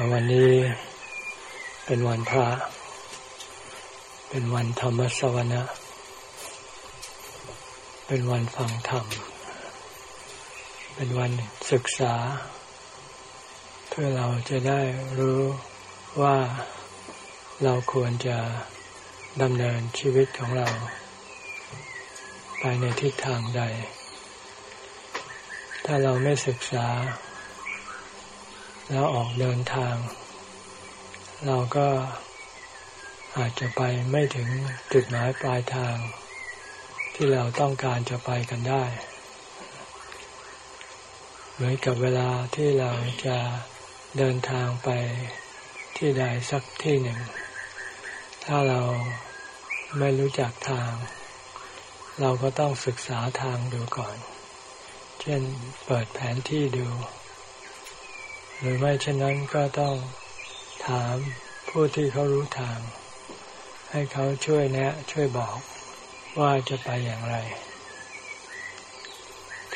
วันนี้เป็นวันพระ เป็นวันธรรมสวนะ เป็นวันฟังธรรม เป็นวันศึกษา เพื่อเราจะได้รู้ว่าเราควรจะดำเนินชีวิตของเรา ไปในทิศทางใด ถ้าเราไม่ศึกษา แล้วออกเดินทาง เราก็อาจจะไปไม่ถึงจุดหมายปลายทาง ที่เราต้องการจะไปกันได้ เหมือนกับเวลาที่เราจะเดินทางไปที่ใดสักที่หนึ่ง ถ้าเราไม่รู้จักทาง เราก็ต้องศึกษาทางดูก่อน เช่นเปิดแผนที่ดู หรือไม่เช่นนั้นก็ต้องถามผู้ที่เขารู้ทาง ให้เขาช่วยแนะ ช่วยบอกว่าจะไปอย่างไร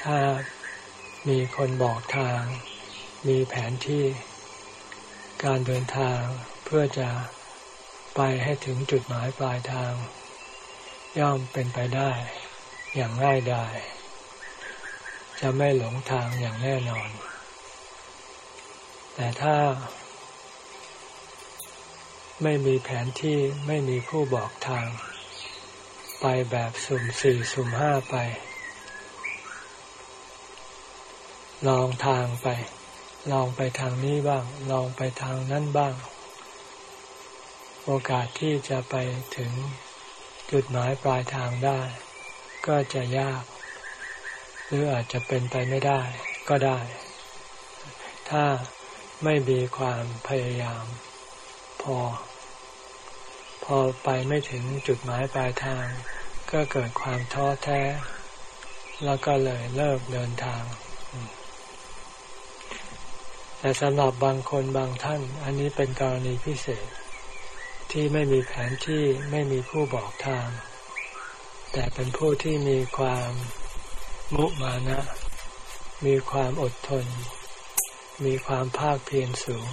ถ้ามีคนบอกทาง มีแผนที่การเดินทางเพื่อจะไปให้ถึงจุดหมายปลายทาง ย่อมเป็นไปได้ อย่างง่ายดายจะไม่หลงทางอย่างแน่นอน แต่ถ้าไม่มีแผนที่ไม่มีผู้บอกทาง ไปแบบสุ่มสี่สุ่มห้าไป ลองทางไป ลองไปทางนี้บ้าง ลองไปทางนั้นบ้าง โอกาสที่จะไปถึงจุดหมายปลายทางได้ ก็จะยาก หรืออาจจะเป็นไปไม่ได้ ก็ได้ ถ้า ไม่มีความพยายาม พอ พอไปไม่ถึงจุดหมายปลายทาง ก็เกิดความท้อแท้ แล้วก็เลยเลิกเดินทาง แต่สำหรับบางคนบางท่าน อันนี้เป็นกรณีพิเศษ ที่ไม่มีแผนที่ไม่มีผู้บอกทาง แต่เป็นผู้ที่มีความมุมานะ มีความอดทน มีความภาคเพียรสูง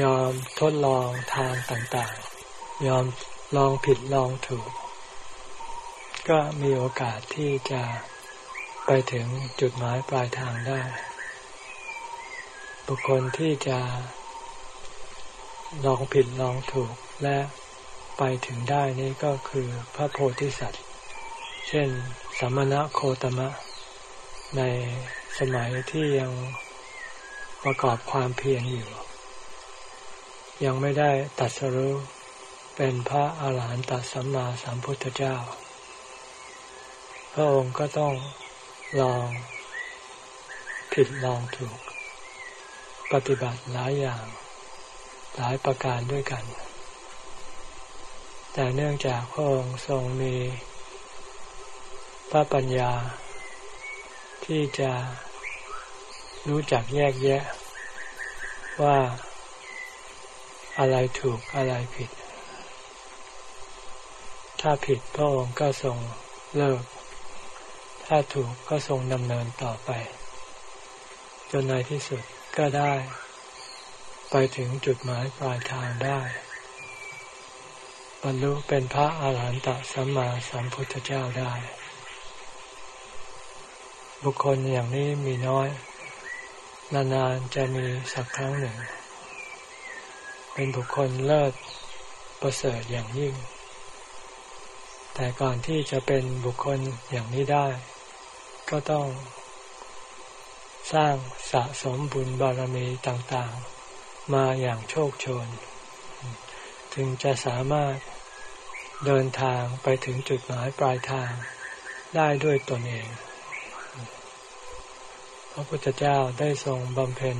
ยอมทดลองทางต่างๆ ยอมลองผิดลองถูก ก็มีโอกาสที่จะไปถึงจุดหมายปลายทางได้ บุคคลที่จะลองผิดลองถูกและไปถึงได้นี่ก็คือพระโพธิสัตว์ เช่นสัมมณะโคตมะใน สมัยที่ยังประกอบความเพียรอยู่ ยังไม่ได้ตัดสรุเป็นพระอาหารหันตสัมมาสัมพุทธเจ้า พระองค์ก็ต้องลองผิดลองถูก ปฏิบัติหลายอย่างหลายประการด้วยกัน แต่เนื่องจากพระองค์ทรงมีพระปัญญาที่จะ รู้จักแยกแยะ ว่าอะไรถูกอะไรผิด ถ้าผิดพระองค์ก็ทรงเลิก ถ้าถูกก็ทรงดำเนินต่อไป จนในที่สุดก็ได้ ไปถึงจุดหมายปลายทางได้ บรรลุเป็นพระอาหารหันตสัมมาสัมพุทธเจ้าได้ บุคคลอย่างนี้มีน้อย นานๆจะมีสักครั้งหนึ่ง เป็นบุคคลเลิศประเสริฐอย่างยิ่ง แต่ก่อนที่จะเป็นบุคคลอย่างนี้ได้ ก็ต้อง สร้างสะสมบุญบารมีต่างๆ มาอย่างโชคโชน ถึงจะสามารถเดินทางไปถึงจุดหมายปลายทางได้ด้วยตนเอง ระพุทธเจ้าได้ทรงบำเพ็ญ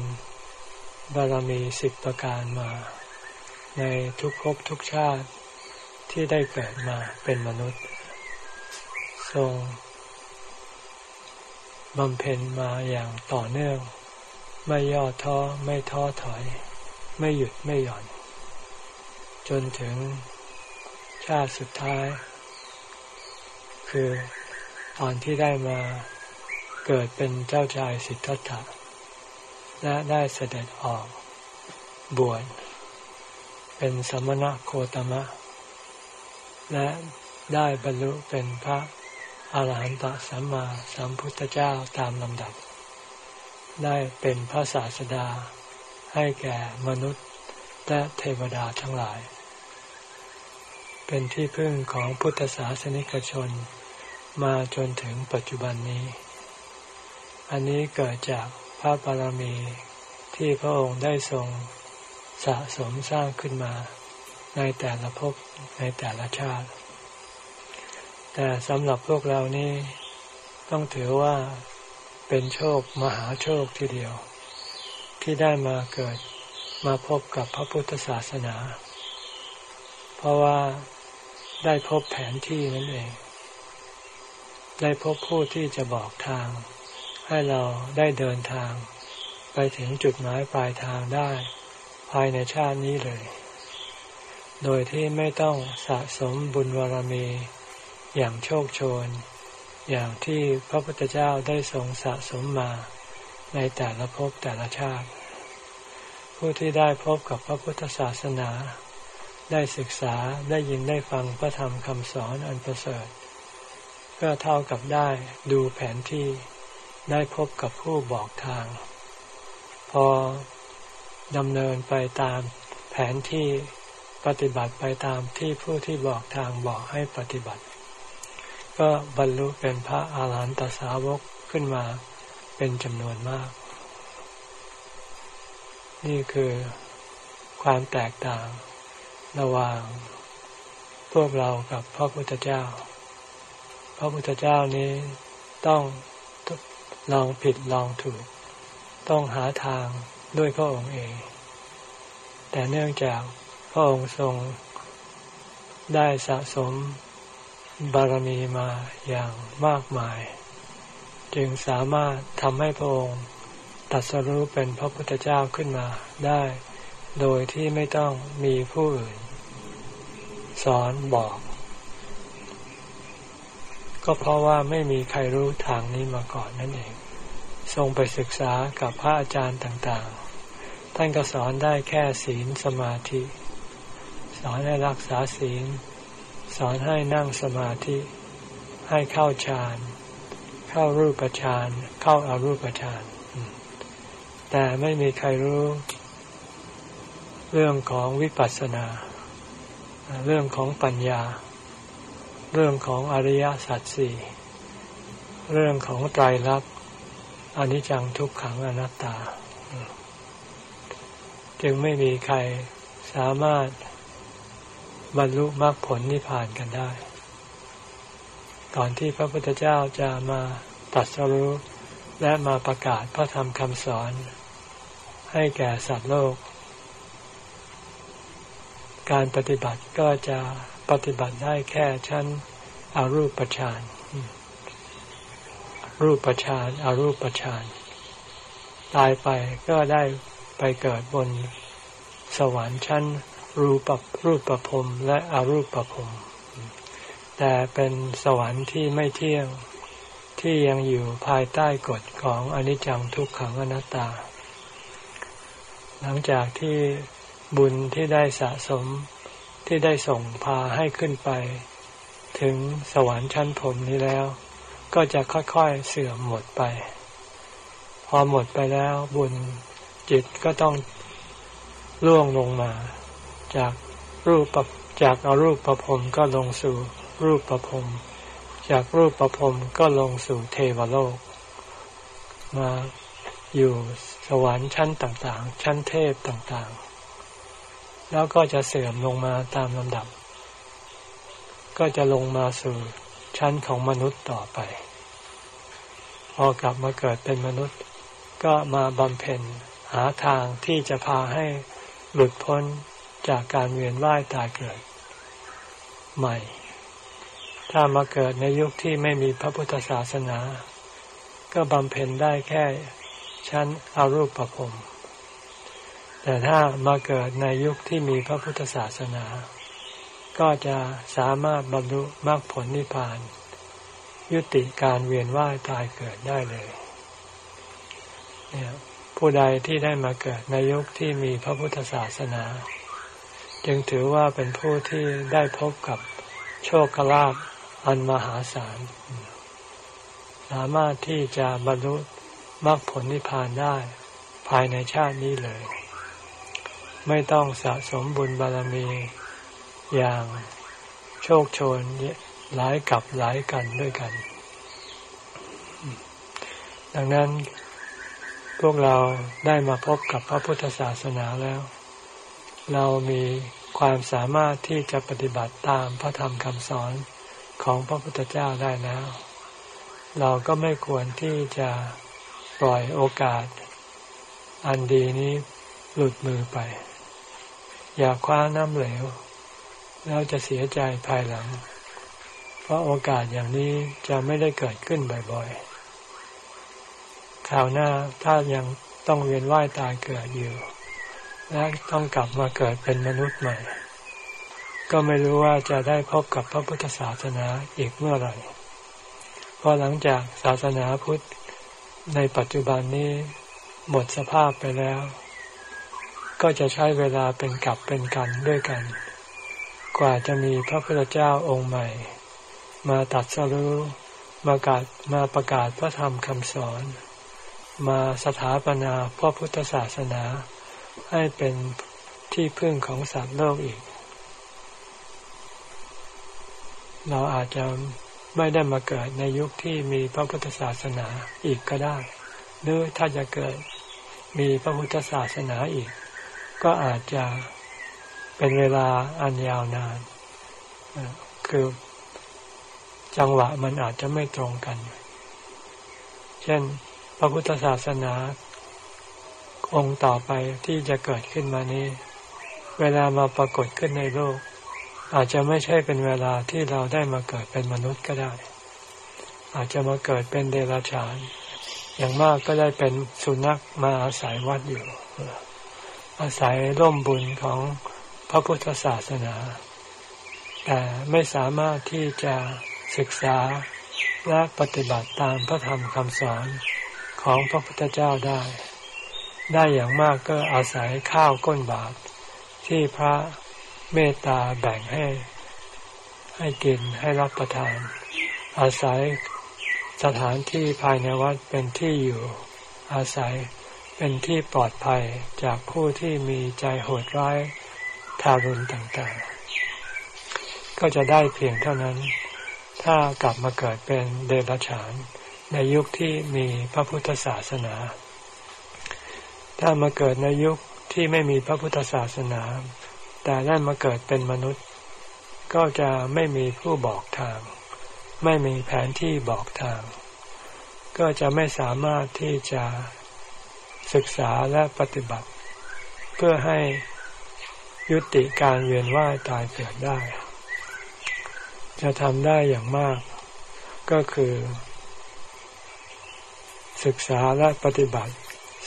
บารมีสิบประการมา ในทุกภพทุกชาติที่ได้เกิดมาเป็นมนุษย์ ทรงบำเพ็ญมาอย่างต่อเนื่อง ไม่ย่อท้อไม่ท้อถอย ไม่หยุดไม่หย่อน จนถึงชาติสุดท้าย คือตอนที่ได้มา เกิดเป็นเจ้าชายสิทธัตถะ และได้เสด็จออก บวชเป็นสมณะโคตมะ และได้บรรลุเป็นพระอาหารหันตสัมมาสัมพุทธเจ้าตามลำดับ ได้เป็นพระศาสดา ให้แก่มนุษย์และเทวดาทั้งหลาย เป็นที่พึ่งของพุทธศาสนิกชนมาจนถึงปัจจุบันนี้ อันนี้เกิดจากพระบารมีที่พระองค์ได้ทรงสะสมสร้างขึ้นมาในแต่ละภพในแต่ละชาติ แต่สำหรับพวกเรานี่ต้องถือว่าเป็นโชคมหาโชคทีเดียว ที่ได้มาเกิดมาพบกับพระพุทธศาสนา เพราะว่าได้พบแผนที่นั่นเอง ได้พบผู้ที่จะบอกทาง ให้เราได้เดินทาง ไปถึงจุดหมายปลายทางได้ ภายในชาตินี้เลย โดยที่ไม่ต้องสะสมบุญวารมี อย่างโชคโชน อย่างที่พระพุทธเจ้าได้ทรงสะสมมาในแต่ละภพแต่ละชาติ ผู้ที่ได้พบกับพระพุทธศาสนา ได้ศึกษาได้ยินได้ฟังพระธรรมคำสอนอันประเสริฐ ก็เท่ากับได้ดูแผนที่ ได้พบกับผู้บอกทาง พอดำเนินไปตามแผนที่ปฏิบัติไปตามที่ผู้ที่บอกทางบอกให้ปฏิบัติ ก็บรรลุเป็นพระอาหารหันตสาวกขึ้นมาเป็นจำนวนมาก นี่คือความแตกต่างระหว่าง พวกเรากับพระพุทธเจ้า พระพุทธเจ้านี้ต้อง ลองผิดลองถูก ต้องหาทางด้วยพระองค์เอง แต่เนื่องจากพระองค์ทรงได้สะสมบารมีมาอย่างมากมาย จึงสามารถทำให้พระองค์ตัดสรู้เป็นพระพุทธเจ้าขึ้นมาได้ โดยที่ไม่ต้องมีผู้อื่น สอนบอก ก็เพราะว่าไม่มีใครรู้ทางนี้มาก่อนนั่นเอง ทรงไปศึกษากับพระอาจารย์ต่างๆ ท่านก็สอนได้แค่ศีลสมาธิ สอนให้รักษาศีล สอนให้นั่งสมาธิ ให้เข้าฌาน เข้ารูปฌาน เข้าอารูปฌาน แต่ไม่มีใครรู้ เรื่องของวิปัสสนา เรื่องของปัญญา เรื่องของอริยสัจสี่ เรื่องของไตรลักษณ อนิจจังทุกขังอนัตตา จึงไม่มีใครสามารถบรรลุมรรคผลนิพพานกันได้ ก่อนที่พระพุทธเจ้าจะมาตัดสรู้และมาประกาศพระธรรมคำสอน ให้แก่สัตว์โลก การปฏิบัติก็จะปฏิบัติได้แค่ชั้นอารูปฌาน รูปฌานอารูปฌานตายไปก็ได้ไปเกิดบนสวรรค์ชั้น รูปรูปประพรมและอรูปประพรมแต่เป็นสวรรค์ที่ไม่เที่ยงที่ยังอยู่ภายใต้กฎของอนิจจังทุกขังอนัตตา หลังจากที่บุญที่ได้สะสมที่ได้ส่งพาให้ขึ้นไป ถึงสวรรค์ชั้นผมนี้แล้ว ก็จะค่อยๆเสื่อมหมดไป พอหมดไปแล้วบุญจิตก็ต้องล่วงลงมา จากรูปจากอารูปประพรมก็ลงสู่รูปประพรมจากรูปประพรมก็ลงสู่เทวโลก มาอยู่สวรรค์ชั้นต่างๆ ชั้นเทพต่างๆ แล้วก็จะเสื่อมลงมาตามลำดับ ก็จะลงมาสู่ ชั้นของมนุษย์ต่อไป พอกลับมาเกิดเป็นมนุษย์ ก็มาบำเพ็ญหาทางที่จะพาให้หลุดพ้นจากการเวียนว่ายตายเกิด ใหม่ ถ้ามาเกิดในยุคที่ไม่มีพระพุทธศาสนา ก็บำเพ็ญได้แค่ชั้นอารูปภพแต่ถ้ามาเกิดในยุคที่มีพระพุทธศาสนา ก็จะสามารถบรรลุมรรคผลนิพพาน ยุติการเวียนว่ายตายเกิดได้เลยเนี่ยผู้ใดที่ได้มาเกิดในยุคที่มีพระพุทธศาสนา จึงถือว่าเป็นผู้ที่ได้พบกับโชคลาภอันมหาศาล สามารถที่จะบรรลุมรรคผลนิพพานได้ภายในชาตินี้เลย ไม่ต้องสะสมบุญบารมี อย่าง โชคโชนหลายกับหลายกันด้วยกัน ดังนั้นพวกเราได้มาพบกับพระพุทธศาสนาแล้ว เรามีความสามารถที่จะปฏิบัติตามพระธรรมคำสอนของพระพุทธเจ้าได้แล้ว เราก็ไม่ควรที่จะปล่อยโอกาส อันดีนี้หลุดมือไป อย่าคว้าน้ำเหลว แล้วจะเสียใจภายหลัง เพราะโอกาสอย่างนี้จะไม่ได้เกิดขึ้นบ่อยๆคราวหน้าถ้ายังต้องเวียนว่ายตายเกิดอยู่ และต้องกลับมาเกิดเป็นมนุษย์ใหม่ ก็ไม่รู้ว่าจะได้พบกับพระพุทธศาสนาอีกเมื่อไหร่เพราะหลังจากศาสนาพุทธในปัจจุบันนี้หมดสภาพไปแล้ว ก็จะใช้เวลาเป็นกลับเป็นกันด้วยกัน กว่าจะมีพระพุทธเจ้าองค์ใหม่ มาตัดสรู้มากาศมาประกาศพระธรรมคำสอน มาสถาปนาพระพุทธศาสนา ให้เป็นที่พึ่งของสัตว์โลกอีก เราอาจจะไม่ได้มาเกิดในยุคที่มีพระพุทธศาสนาอีกก็ได้ หรือถ้าจะเกิดมีพระพุทธศาสนาอีก ก็อาจจะ เป็นเวลาอันยาวนาน คือจังหวะมันอาจจะไม่ตรงกัน เช่น พระพุทธศาสนาองค์ต่อไปที่จะเกิดขึ้นมานี้ เวลามาปรากฏขึ้นในโลก อาจจะไม่ใช่เป็นเวลาที่เราได้มาเกิดเป็นมนุษย์ก็ได้ อาจจะมาเกิดเป็นเดรัจฉาน อย่างมากก็ได้เป็นสุนัขมาอาศัยวัดอยู่ อาศัยร่มบุญของ พระพุทธศาสนา แต่ไม่สามารถที่จะศึกษาและปฏิบัติตามพระธรรมคำสอนของพระพุทธเจ้าได้ ได้อย่างมากก็อาศัยข้าวก้นบาตรที่พระเมตตาแบ่งให้ ให้กินให้รับประทาน อาศัยสถานที่ภายในวัดเป็นที่อยู่ อาศัยเป็นที่ปลอดภัยจากผู้ที่มีใจโหดร้าย ทารุณต่างๆ ก็จะได้เพียงเท่านั้น ถ้ากลับมาเกิดเป็นเดรัจฉาน ในยุคที่มีพระพุทธศาสนา ถ้ามาเกิดในยุคที่ไม่มีพระพุทธศาสนา แต่ได้มาเกิดเป็นมนุษย์ ก็จะไม่มีผู้บอกทาง ไม่มีแผนที่บอกทาง ก็จะไม่สามารถที่จะศึกษาและปฏิบัติ เพื่อให้ ยุติการเวียนว่ายตายเกิดได้ จะทำได้อย่างมาก ก็คือ ศึกษาและปฏิบัติ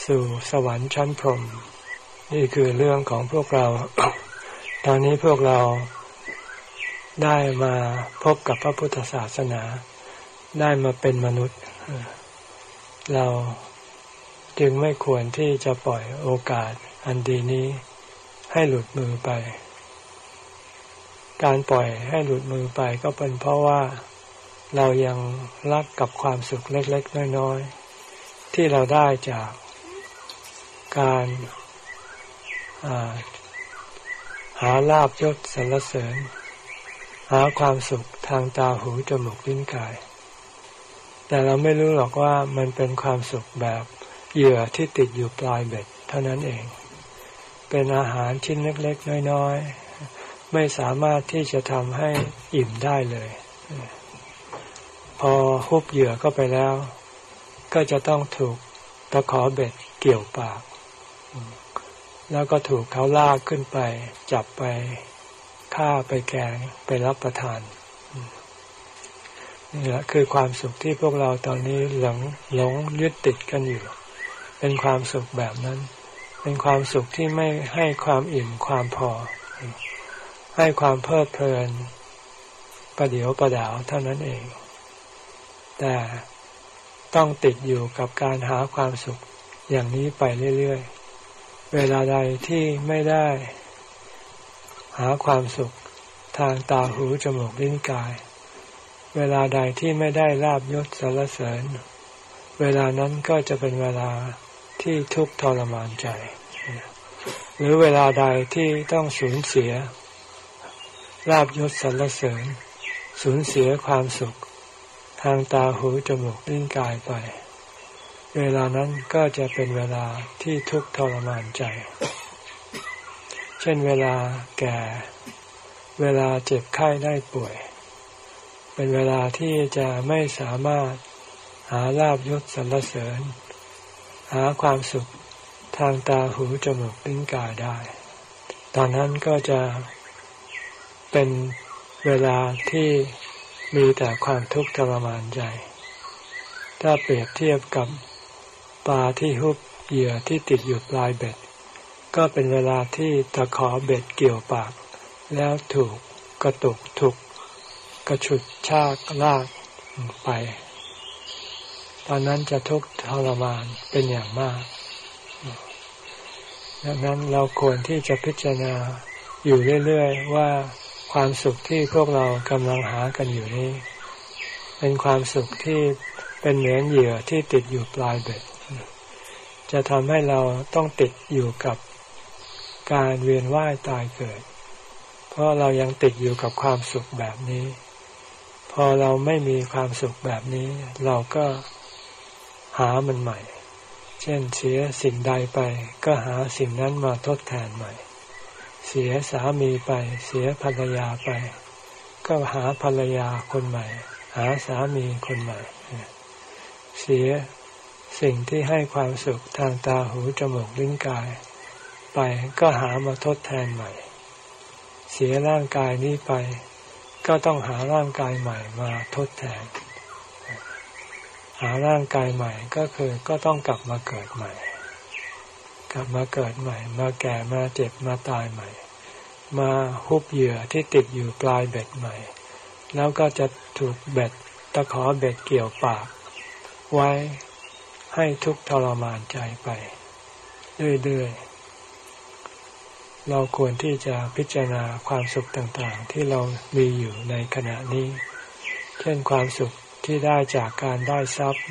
สู่สวรรค์ชั้นพรหมนี่คือเรื่องของพวกเรา ตอนนี้พวกเราได้มาพบกับพระพุทธศาสนา ได้มาเป็นมนุษย์ เราจึงไม่ควรที่จะปล่อยโอกาสอันดีนี้ ให้หลุดมือไป การปล่อยให้หลุดมือไปก็เป็นเพราะว่าเรายังรักกับความสุขเล็ก ๆ น้อย ๆ ที่เราได้จากการหาลาบยศสรรเสริญ หาความสุขทางตาหูจมูกลิ้นกาย แต่เราไม่รู้หรอกว่ามันเป็นความสุขแบบเหยื่อที่ติดอยู่ปลายเบ็ดเท่านั้นเอง เป็นอาหารชิ้นเล็กๆ น้อยๆ ไม่สามารถที่จะทำให้อิ่มได้เลย พอฮุบเหยื่อเข้าไปแล้ว ก็จะต้องถูกตะขอเบ็ดเกี่ยวปาก แล้วก็ถูกเขาลากขึ้นไป จับไปฆ่าไปแกงไปรับประทานนี่แหละคือความสุขที่พวกเราตอนนี้หลงหลงยึดติดกันอยู่ เป็นความสุขแบบนั้น เป็นความสุขที่ไม่ให้ความอิ่มความพอ ให้ความเพลิดเพลิน ประเดียวประดาวเท่านั้นเอง แต่ต้องติดอยู่กับการหาความสุขอย่างนี้ไปเรื่อยๆ เวลาใดที่ไม่ได้ หาความสุขทางตาหูจมูกลิ้นกาย เวลาใดที่ไม่ได้ลาบยศสารเสริญ เวลานั้นก็จะเป็นเวลา ที่ทุกข์ทรมานใจ หรือเวลาใดที่ต้องสูญเสียลาบยศสรรเสริญ สูญเสียความสุข ทางตาหูจมูกลิ้นกายไป เวลานั้นก็จะเป็นเวลาที่ทุกข์ทรมานใจ เช่นเวลาแก่ เวลาเจ็บไข้ได้ป่วย เป็นเวลาที่จะไม่สามารถหาลาบยศสรรเสริญ หาความสุขทางตาหูจมูกลิ้นกายได้ ตอนนั้นก็จะเป็นเวลาที่มีแต่ความทุกข์ทรมานใจ ถ้าเปรียบเทียบกับปลาที่ฮุบเหยื่อที่ติดอยู่ปลายเบ็ด ก็เป็นเวลาที่ตะขอเบ็ดเกี่ยวปาก แล้วถูกกระตุกถูกกระฉุดชากลากไป ตอนนั้นจะทุกข์ทรมานเป็นอย่างมาก ดังนั้นเราควรที่จะพิจารณาอยู่เรื่อยๆว่าความสุขที่พวกเรากำลังหากันอยู่นี้ เป็นความสุขที่เป็นเหมือนเหยื่อที่ติดอยู่ปลายเบ็ด จะทำให้เราต้องติดอยู่กับการเวียนว่ายตายเกิด เพราะเรายังติดอยู่กับความสุขแบบนี้ พอเราไม่มีความสุขแบบนี้ เราก็ หามันใหม่ เช่นเสียสิ่งใดไป ก็หาสิ่งนั้นมาทดแทนใหม่ เสียสามีไป เสียภรรยาไป ก็หาภรรยาคนใหม่ หาสามีคนใหม่ เสียสิ่งที่ให้ความสุขทางตาหูจมูกลิ้นกาย ไปก็หามาทดแทนใหม่ เสียร่างกายนี้ไป ก็ต้องหาร่างกายใหม่มาทดแทน หาร่างกายใหม่ก็คือก็ต้องกลับมาเกิดใหม่ กลับมาเกิดใหม่ มาแก่มาเจ็บมาตายใหม่ มาฮุบเหยื่อที่ติดอยู่ปลายเบ็ดใหม่ แล้วก็จะถูกเบ็ดตะขอเบ็ดเกี่ยวปาก ไว้ให้ทุกทรมานใจไป เรื่อยๆ เราควรที่จะพิจารณาความสุขต่างๆ ที่เรามีอยู่ในขณะนี้ เช่นความสุข ที่ได้จากการได้ทรัพย์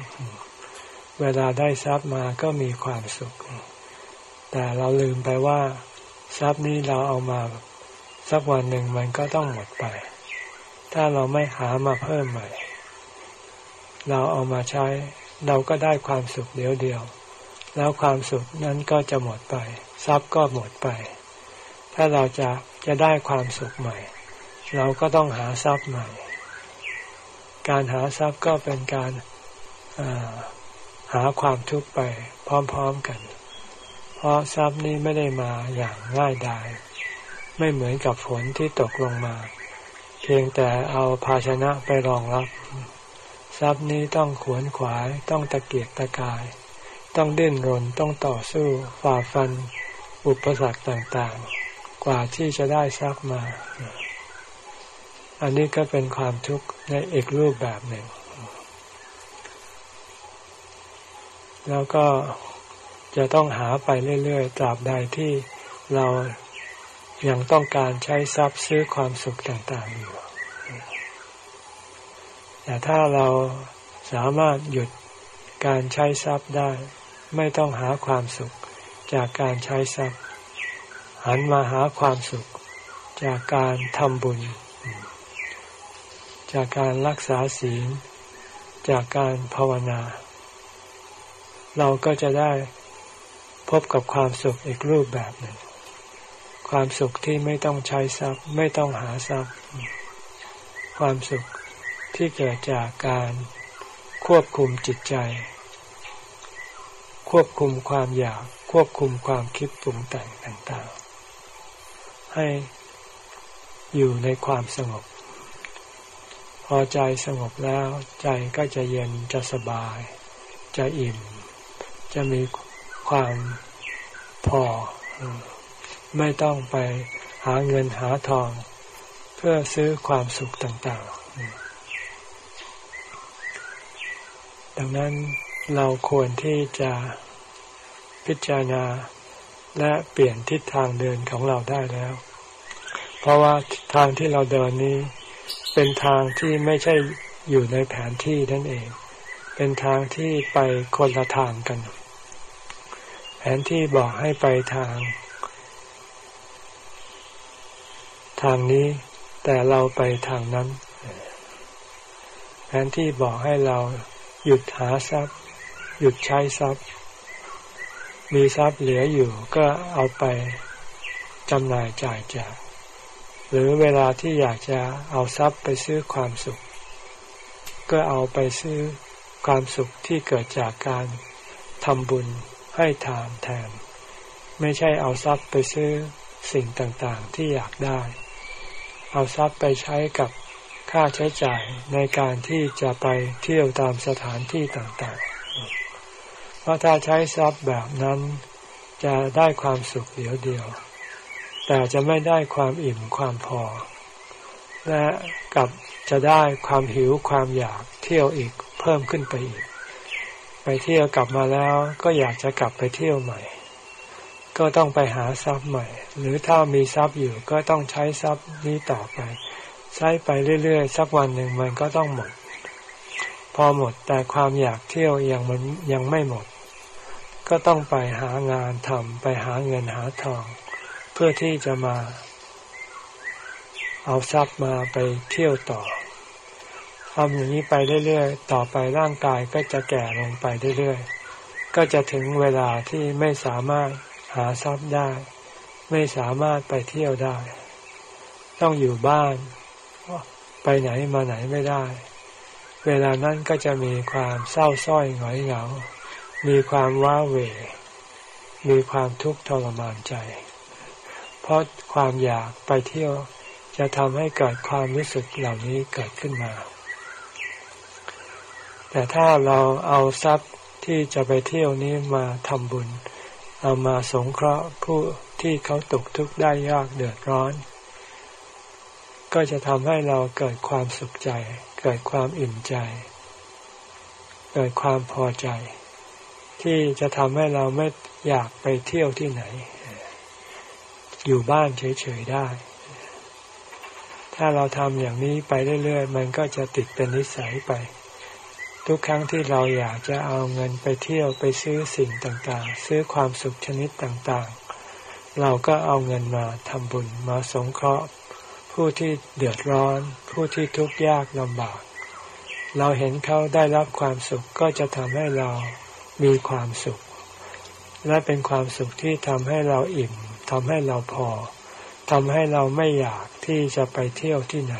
เวลาได้ทรัพย์มาก็มีความสุข แต่เราลืมไปว่า ทรัพย์นี้เราเอามาสักวันหนึ่งมันก็ต้องหมดไป ถ้าเราไม่หามาเพิ่มใหม่ เราเอามาใช้ เราก็ได้ความสุขเดียวเดียว แล้วความสุขนั้นก็จะหมดไป ทรัพย์ก็หมดไป ถ้าเราจะจะได้ความสุขใหม่ เราก็ต้องหาทรัพย์ใหม่ การหาทรัพย์ก็เป็นการหาความทุกข์ไปพร้อมๆกัน เพราะทรัพย์นี้ไม่ได้มาอย่างง่ายดาย ไม่เหมือนกับฝนที่ตกลงมา เพียงแต่เอาภาชนะไปรองรับ ทรัพย์นี้ต้องขวนขวายต้องตะเกียกตะกาย ต้องเด่นรนต้องต่อสู้ฝ่าฟัน อุปสรรคต่างๆ กว่าที่จะได้ทรัพย์มา อันนี้ก็เป็นความทุกข์ในอีกรูปแบบหนึ่ง แล้วก็จะต้องหาไปเรื่อยๆ ตราบใดที่เรายังต้องการใช้ทรัพย์ซื้อความสุขต่างๆอยู่ แต่ถ้าเราสามารถหยุดการใช้ทรัพย์ได้ ไม่ต้องหาความสุขจากการใช้ทรัพย์ หันมาหาความสุขจากการทำบุญ จากการรักษาศีล จากการภาวนา เราก็จะได้พบกับความสุขอีกรูปแบบหนึ่ง ความสุขที่ไม่ต้องใช้ทรัพย์ ไม่ต้องหาทรัพย์ ความสุขที่เกิดจากการควบคุมจิตใจ ควบคุมความอยาก ควบคุมความคิดปรุงแต่งต่างๆ ให้อยู่ในความสงบ อใจสงบแล้ว ใจก็จะเย็นจะสบาย จะอิ่ม จะมีความพอ ไม่ต้องไปหาเงินหาทอง เพื่อซื้อความสุขต่างๆ ดังนั้นเราควรที่จะพิจารณาและเปลี่ยนทิศทางเดินของเราได้แล้ว เพราะว่าทางที่เราเดินนี้ เป็นทางที่ไม่ใช่อยู่ในแผนที่นั่นเอง เป็นทางที่ไปคนละทางกัน แผนที่บอกให้ไปทาง ทางนี้ แต่เราไปทางนั้น แผนที่บอกให้เราหยุดหาทรัพย์ หยุดใช้ทรัพย์ มีทรัพย์เหลืออยู่ก็เอาไปจำหน่ายจ่ายจาก หรือเวลาที่อยากจะเอาทรัพย์ไปซื้อความสุข ก็เอาไปซื้อความสุขที่เกิดจากการทำบุญให้ทานแทน ไม่ใช่เอาทรัพย์ไปซื้อสิ่งต่างๆที่อยากได้ เอาทรัพย์ไปใช้กับค่าใช้จ่ายในการที่จะไปเที่ยวตามสถานที่ต่างๆ เพราะถ้าใช้ทรัพย์แบบนั้นจะได้ความสุขเดียวเดียว แต่จะไม่ได้ความอิ่มความพอ และกับจะได้ความหิวความอยากเที่ยวอีกเพิ่มขึ้นไปอีก ไปเที่ยวกลับมาแล้วก็อยากจะกลับไปเที่ยวใหม่ ก็ต้องไปหาทรัพย์ใหม่ หรือถ้ามีทรัพย์อยู่ก็ต้องใช้ทรัพย์นี้ต่อไป ใช้ไปเรื่อยๆ สักวันหนึ่งมันก็ต้องหมด พอหมดแต่ความอยากเที่ยวยังมันยังไม่หมด ก็ต้องไปหางานทำไปหาเงินหาทอง พื่อที่จะมาเอาทรัพย์มาไปเที่ยวต่อทำอย่างนี้ไปเรื่อยๆ ต่อไปร่างกายก็จะแก่ลงไปเรื่อยๆ ก็จะถึงเวลาที่ไม่สามารถหาทรัพย์ได้ ไม่สามารถไปเที่ยวได้ ต้องอยู่บ้าน ไปไหนมาไหนไม่ได้ เวลานั้นก็จะมีความเศร้าส้อยหงอยเหงา มีความว้าเหวมีความทุกข์ทรมานใจ ราะความอยากไปเที่ยว จะทำให้เกิดความรู้สึกเหล่านี้เกิดขึ้นมา แต่ถ้าเราเอาทรัพย์ที่จะไปเที่ยวนี้มาทำบุญ เอามาสงเคราะห์ผู้ที่เขาตกทุกข์ได้ยากเดือดร้อน ก็จะทำให้เราเกิดความสุขใจ เกิดความอิ่มใจ เกิดความพอใจ ที่จะทำให้เราไม่อยากไปเที่ยวที่ไหน อยู่บ้านเฉยๆได้ ถ้าเราทำอย่างนี้ไปเรื่อยๆ มันก็จะติดเป็นนิสัยไป ทุกครั้งที่เราอยากจะเอาเงินไปเที่ยวไปซื้อสิ่งต่างๆ ซื้อความสุขชนิดต่างๆ เราก็เอาเงินมาทำบุญมาสงเคราะห์ ผู้ที่เดือดร้อน ผู้ที่ทุกข์ยากลำบาก เราเห็นเขาได้รับความสุขก็จะทำให้เรามีความสุข และเป็นความสุขที่ทำให้เราอิ่ม ทำให้เราพอทำให้เราไม่อยากที่จะไปเที่ยวที่ไหน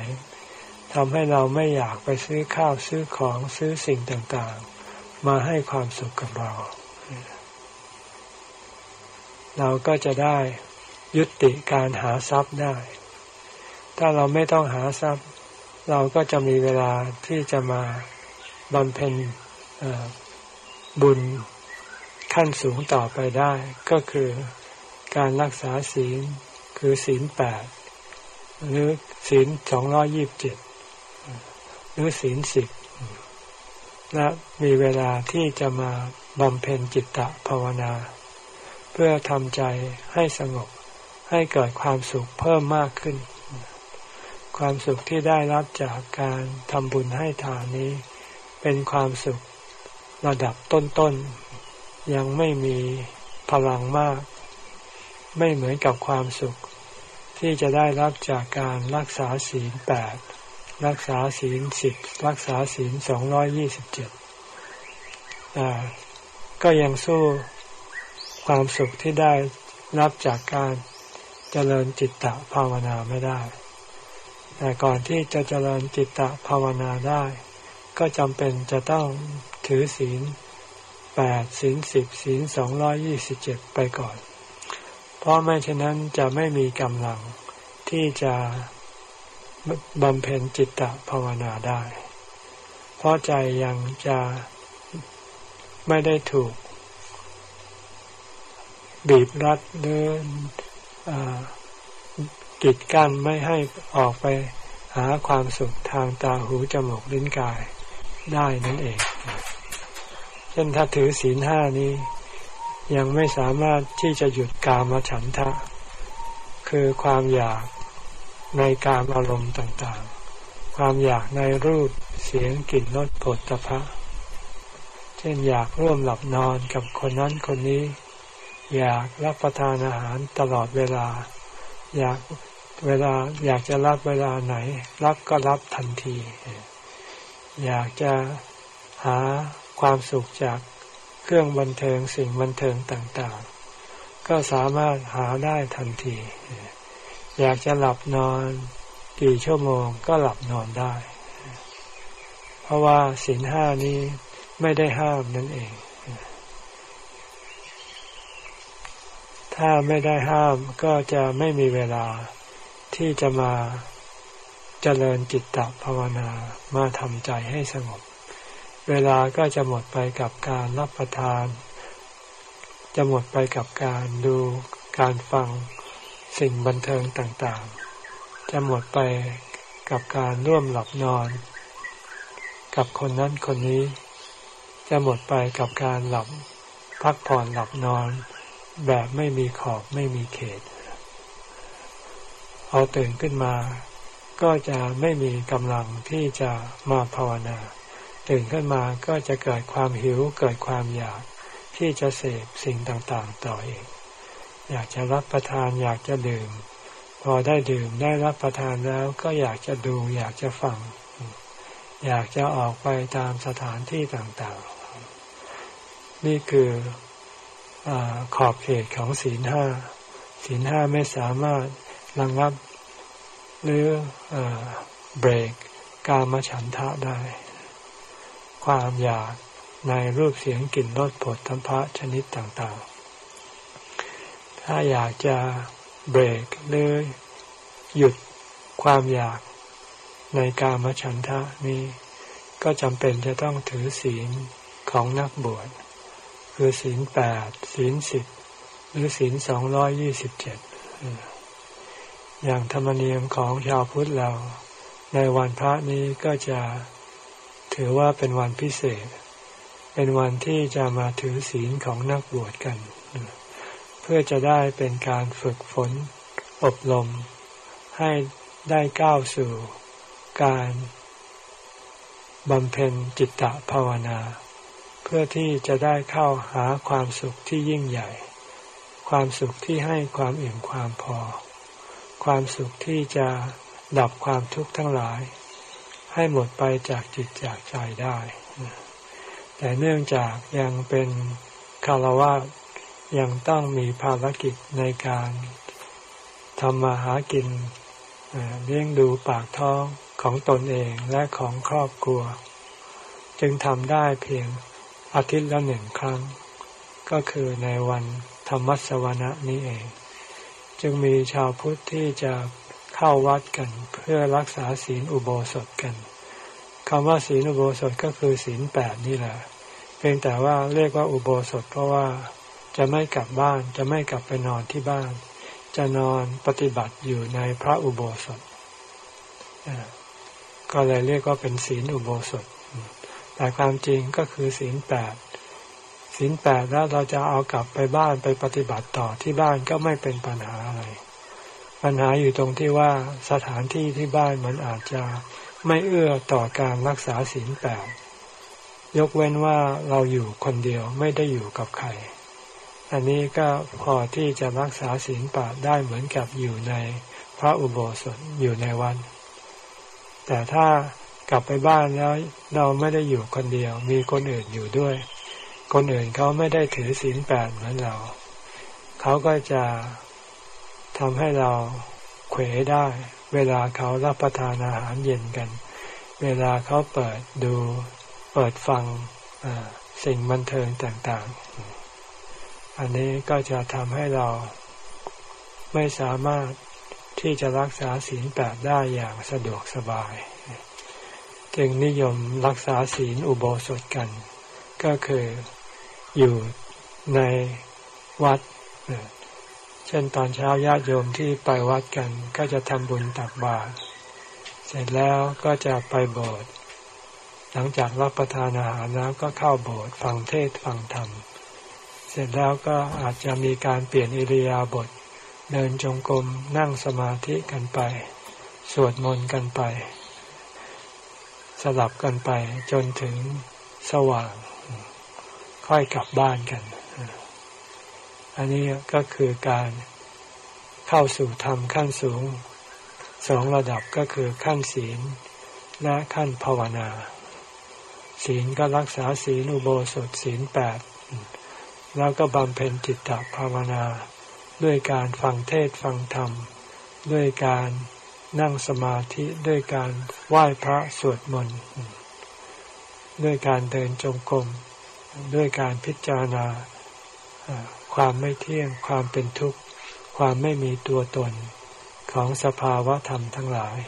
ทำให้เราไม่อยากไปซื้อข้าวซื้อของซื้อสิ่งต่างๆ มาให้ความสุขกับเรา เราก็จะได้ยุติการหาทรัพย์ได้ ถ้าเราไม่ต้องหาทรัพย์ เราก็จะมีเวลาที่จะมาบำเพ็ญบุญขั้นสูงต่อไปได้ก็คือ การรักษาศีลคือศีลแปดหรือศีลสองร้อยิบเจ็ดหรือศีลสิบและมีเวลาที่จะมาบำเพ็ญจิตตภาวนา เพื่อทำใจให้สงบให้เกิดความสุขเพิ่มมากขึ้น ความสุขที่ได้รับจากการทำบุญให้ทานนี้ เป็นความสุขระดับต้นๆ ยังไม่มีพลังมาก ไม่เหมือนกับความสุข ที่จะได้รับจากการรักษาศีลแปดรักษาศีลสิบรักษาศีลสองร้อยยี่สิบเจ็ดก็ยังสู้ความสุขที่ได้รับจากการเจริญจิตตภาวนาไม่ได้ แต่ก่อนที่จะเจริญจิตตภาวนาได้ ก็จำเป็นจะต้องถือศีลแปดศีลสิบศีลสองร้อยี่สิบเจ็ดไปก่อน เพราะไม่เช่นนั้นจะไม่มีกำลังที่จะบำเพ็ญจิตตภาวนาได้ เพราะใจยังจะไม่ได้ถูก บีบรัดหรืออกีดกั้นไม่ให้ออกไปหาความสุขทางตาหูจมูกลิ้นกายได้นั่นเอง เช่นถ้าถือศีลห้านี้ ยังไม่สามารถที่จะหยุดกามฉันทะ คือความอยากในการอารมณ์ต่างๆ ความอยากในรูปเสียงกลิ่นรสผลตภะเช่นอยากร่วมหลับนอนกับคนนั้นคนนี้ อยากรับประทานอาหารตลอดเวลา อยากเวลาอยากจะรับเวลาไหน รับก็รับทันที อยากจะหาความสุขจาก เครื่องบันเทิงสิ่งบันเทิงต่างๆ ก็สามารถหาได้ทันที อยากจะหลับนอนกี่ชั่วโมงก็หลับนอนได้ เพราะว่าสินห้านี้ไม่ได้ห้ามนั่นเอง ถ้าไม่ได้ห้ามก็จะไม่มีเวลาที่จะมาเจริญจิตตภาวนามาทำใจให้สงบ เวลาก็จะหมดไปกับการรับประทาน จะหมดไปกับการดูการฟังสิ่งบันเทิงต่างๆ จะหมดไปกับการร่วมหลับนอน กับคนนั้นคนนี้ จะหมดไปกับการหลับพักผ่อนหลับนอน แบบไม่มีขอบไม่มีเขตพอตื่นขึ้นมา ก็จะไม่มีกำลังที่จะมาภาวนา ตื่นขึ้นมาก็จะเกิดความหิวเกิดความอยากที่จะเสพสิ่งต่างๆต่อเองอยากจะรับประทานอยากจะดื่ม พอได้ดื่มได้รับประทานแล้วก็อยากจะดูอยากจะฟัง อยากจะออกไปตามสถานที่ต่างๆ นี่คืออขอบเขตของศีลห้าศีลห้าไม่สามารถระงับหรืออเบรกกามฉันทะได้ ความอยากในรูปเสียงกลิ่นรสผลทัพพะชนิดต่างๆ ถ้าอยากจะเบรกหรือหยุดความอยากในการมฉันทะนี้ก็จำเป็นจะต้องถือศีลของนักบวชคือศีลแปดศีลสิบหรือศีลสองร้อยยี่สิบเจ็ดอย่างธรรมเนียมของชาวพุทธเรา ในวันพระนี้ก็จะ ถือว่าเป็นวันพิเศษ เป็นวันที่จะมาถือศีลของนักบวชกัน เพื่อจะได้เป็นการฝึกฝน อบรม ให้ได้ก้าวสู่การบำเพ็ญจิตตภาวนา เพื่อที่จะได้เข้าหาความสุขที่ยิ่งใหญ่ ความสุขที่ให้ความอิ่มความพอ ความสุขที่จะดับความทุกข์ทั้งหลาย ให้หมดไปจากจิตจากใจได้ แต่เนื่องจากยังเป็นคารวะยังต้องมีภารกิจในการทำมาหากินเลี้ยงดูปากท้องของตนเองและของครอบครัว จึงทำได้เพียงอาทิตย์ละหนึ่งครั้ง ก็คือในวันธรรมสวนะนี้เอง จึงมีชาวพุทธที่จะ เข้าวัดกันเพื่อรักษาศีลอุโบสถกันคำว่าศีลอุโบสถก็คือศีลแปดนี่แหละ เพียงแต่ว่าเรียกว่าอุโบสถเพราะว่าจะไม่กลับบ้านจะไม่กลับไปนอนที่บ้าน จะนอนปฏิบัติอยู่ในพระอุโบสถก็เลยเรียกว่าเป็นศีลอุโบสถ แต่ความจริงก็คือศีลแปดศีลแปดแล้วเราจะเอากลับไปบ้านไปปฏิบัติต่อที่บ้านก็ไม่เป็นปัญหาอะไร ปัญหาอยู่ตรงที่ว่าสถานที่ที่บ้านมันอาจจะไม่เอื้อต่อการรักษาศีลแปดยกเว้นว่าเราอยู่คนเดียวไม่ได้อยู่กับใคร อันนี้ก็พอที่จะรักษาศีลแปดได้เหมือนกับอยู่ในพระอุโบสถอยู่ในวัน แต่ถ้ากลับไปบ้านแล้วเราไม่ได้อยู่คนเดียว มีคนอื่นอยู่ด้วย คนอื่นเขาไม่ได้ถือศีลแปดเหมือนเรา เขาก็จะ ทำให้เราเขวได้ เวลาเขารับประทานอาหารเย็นกัน เวลาเขาเปิดดูเปิดฟังสิ่งบันเทิงต่างๆ อันนี้ก็จะทำให้เราไม่สามารถที่จะรักษาศีลแปดได้อย่างสะดวกสบาย จึงนิยมรักษาศีลอุโบสถกัน ก็คืออยู่ในวัด เช่นตอนเช้าญาติโยมที่ไปวัดกันก็จะทำบุญตักบาตรเสร็จแล้วก็จะไปโบสถ์หลังจากรับประทานอาหารแล้วก็เข้าโบสถ์ฟังเทศฟังธรรม เสร็จแล้วก็อาจจะมีการเปลี่ยนอิริยาบถเดินจงกรมนั่งสมาธิกันไป สวดมนต์กันไป สลับกันไปจนถึงสว่าง ค่อยกลับบ้านกัน อันนี้ก็คือการเข้าสู่ธรรมขั้นสูงสองระดับก็คือขั้นศีลและขั้นภาวนา ศีลก็รักษาศีลอุโบสถศีลแปดแล้วก็บำเพ็ญจิตตภาวนา ด้วยการฟังเทศฟังธรรม ด้วยการนั่งสมาธิด้วยการไหว้พระสวดมนต์ด้วยการเดินจงกรมด้วยการพิจารณา ความไม่เที่ยง ความเป็นทุกข์ ความไม่มีตัวตนของสภาวะธรรมทั้งหลาย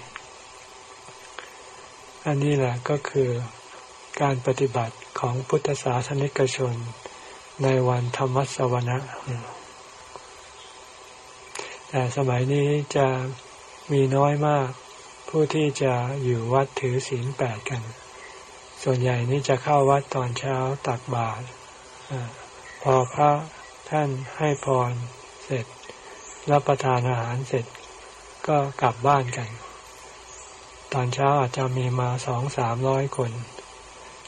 อันนี้แหละก็คือการปฏิบัติของพุทธศาสนิกชนในวันธรรมสวนะแต่สมัยนี้จะมีน้อยมากผู้ที่จะอยู่วัดถือศีลแปดกัน ส่วนใหญ่นี้จะเข้าวัดตอนเช้าตักบาตรพอพระ ท่านให้พรเสร็จ รับประทานอาหารเสร็จก็กลับบ้านกัน ตอนเช้าอาจจะมีมาสองสามร้อยคน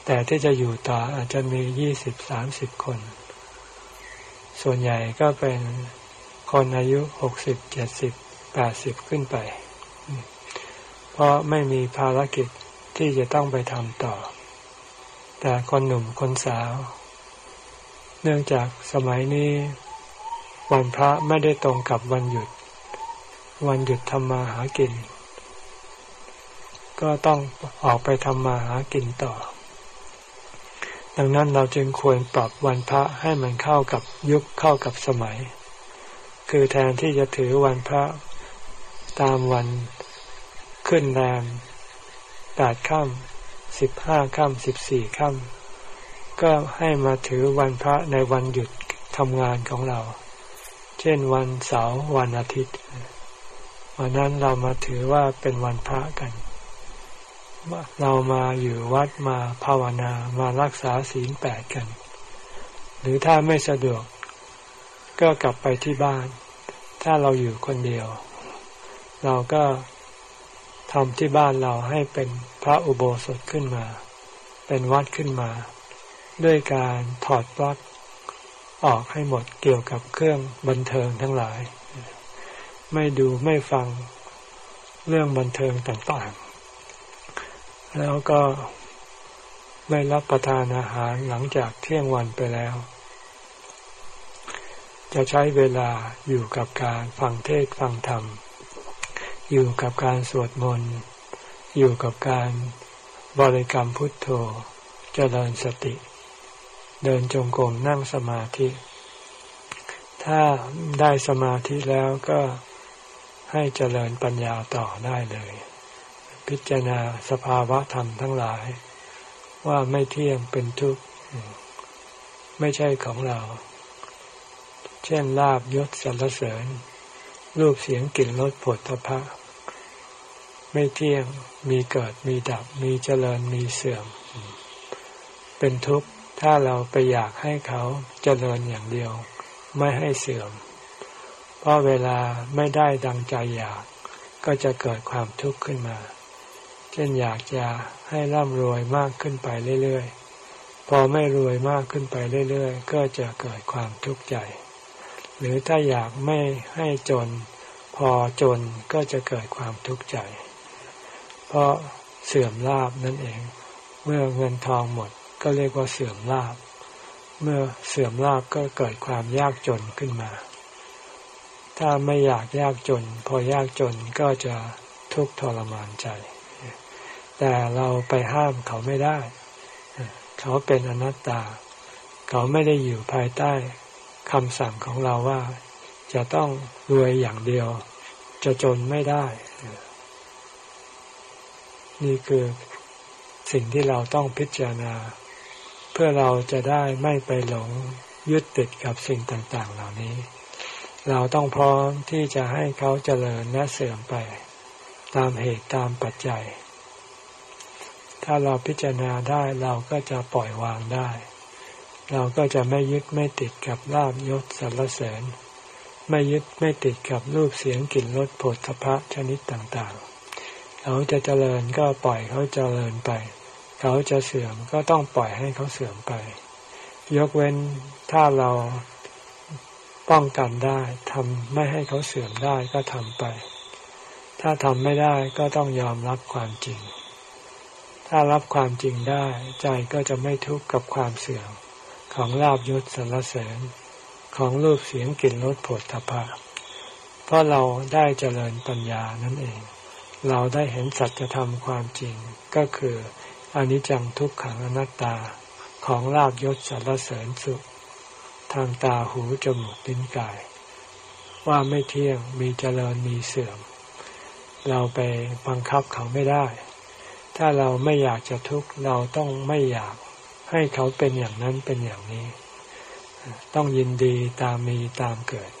แต่ที่จะอยู่ต่ออาจจะมียี่สิบสามสิบคน ส่วนใหญ่ก็เป็นคนอายุหกสิบเจ็ดสิบแปดสิบขึ้นไป เพราะไม่มีภารกิจที่จะต้องไปทำต่อ แต่คนหนุ่มคนสาว เนื่องจากสมัยนี้ วันพระไม่ได้ตรงกับวันหยุด วันหยุดทำมาหากิน ก็ต้องออกไปทำมาหากินต่อ ดังนั้นเราจึงควรปรับวันพระให้มันเข้ากับยุคเข้ากับสมัย คือแทนที่จะถือวันพระตามวันขึ้นแรมแปดค่ำสิบห้าค่ำสิบสี่ค่ำ ก็ให้มาถือวันพระในวันหยุดทำงานของเรา เช่นวันเสาร์วันอาทิตย์วันนั้นเรามาถือว่าเป็นวันพระกัน เรามาอยู่วัดมาภาวนามารักษาศีลแปดกัน หรือถ้าไม่สะดวก ก็กลับไปที่บ้าน ถ้าเราอยู่คนเดียว เราก็ทำที่บ้านเราให้เป็นพระอุโบสถขึ้นมา เป็นวัดขึ้นมา ด้วยการถอดปลั๊กออกให้หมดเกี่ยวกับเครื่องบันเทิงทั้งหลาย ไม่ดูไม่ฟังเรื่องบันเทิงต่างๆ แล้วก็ไม่รับประทานอาหารหลังจากเที่ยงวันไปแล้ว จะใช้เวลาอยู่กับการฟังเทศฟังธรรม อยู่กับการสวดมนต์ อยู่กับการบริกรรมพุทโธเจริญสติ เดินจงกรมนั่งสมาธิ ถ้าได้สมาธิแล้วก็ให้เจริญปัญญาต่อได้เลย พิจารณาสภาวะธรรมทั้งหลาย ว่าไม่เที่ยงเป็นทุกข์ ไม่ใช่ของเรา เช่นลาบยศสรรเสริญ รูปเสียงกลิ่นรสผลพะ ไม่เที่ยงมีเกิดมีดับมีเจริญมีเสื่อม เป็นทุกข์ ถ้าเราไปอยากให้เขาเจริญอย่างเดียว ไม่ให้เสื่อม เพราะเวลาไม่ได้ดังใจอยาก ก็จะเกิดความทุกข์ขึ้นมา เช่นอยากจะให้ร่ำรวยมากขึ้นไปเรื่อยๆ พอไม่รวยมากขึ้นไปเรื่อยๆ ก็จะเกิดความทุกข์ใจ หรือถ้าอยากไม่ให้จน พอจนก็จะเกิดความทุกข์ใจ เพราะเสื่อมลาบนั่นเอง เมื่อเงินทองหมด ก็เรียกว่าเสื่อมลาบ เมื่อเสื่อมลาบก็เกิดความยากจนขึ้นมา ถ้าไม่อยากยากจน พอยากจนก็จะทุกข์ทรมานใจ แต่เราไปห้ามเขาไม่ได้ เขาเป็นอนัตตา เขาไม่ได้อยู่ภายใต้คำสั่งของเราว่า จะต้องรวยอย่างเดียว จะจนไม่ได้ นี่คือสิ่งที่เราต้องพิจารณา เพื่อเราจะได้ไม่ไปหลงยึดติดกับสิ่งต่างๆ เหล่านี้ เราต้องพร้อมที่จะให้เขาเจริญและเสื่อมไป ตามเหตุตามปัจจัย ถ้าเราพิจารณาได้เราก็จะปล่อยวางได้ เราก็จะไม่ยึดไม่ติดกับลาบยศสรรเสริญ ไม่ยึดไม่ติดกับรูปเสียงกลิ่นรสผลทพะชนิดต่างๆ เขาจะเจริญก็ปล่อยเขาเจริญไป เขาจะเสื่อมก็ต้องปล่อยให้เขาเสื่อมไป ยกเว้นถ้าเราป้องกันได้ทำไม่ให้เขาเสื่อมได้ก็ทำไป ถ้าทำไม่ได้ก็ต้องยอมรับความจริง ถ้ารับความจริงได้ ใจก็จะไม่ทุกข์กับความเสื่อมของลาบยศสรรเสริญของรูปเสียงกลิ่นรสผลทพะเพราะเราได้เจริญปัญญานั่นเอง เราได้เห็นสัจธรรมความจริงก็คือ อนิจจังทุกขังอนัตตาของลาบยศสรรเสริญสุข ทางตาหูจมูกลิ้นกาย ว่าไม่เที่ยงมีเจริญมีเสื่อม เราไปบังคับเขาไม่ได้ ถ้าเราไม่อยากจะทุกข์เราต้องไม่อยากให้เขาเป็นอย่างนั้นเป็นอย่างนี้ ต้องยินดีตามมีตามเกิด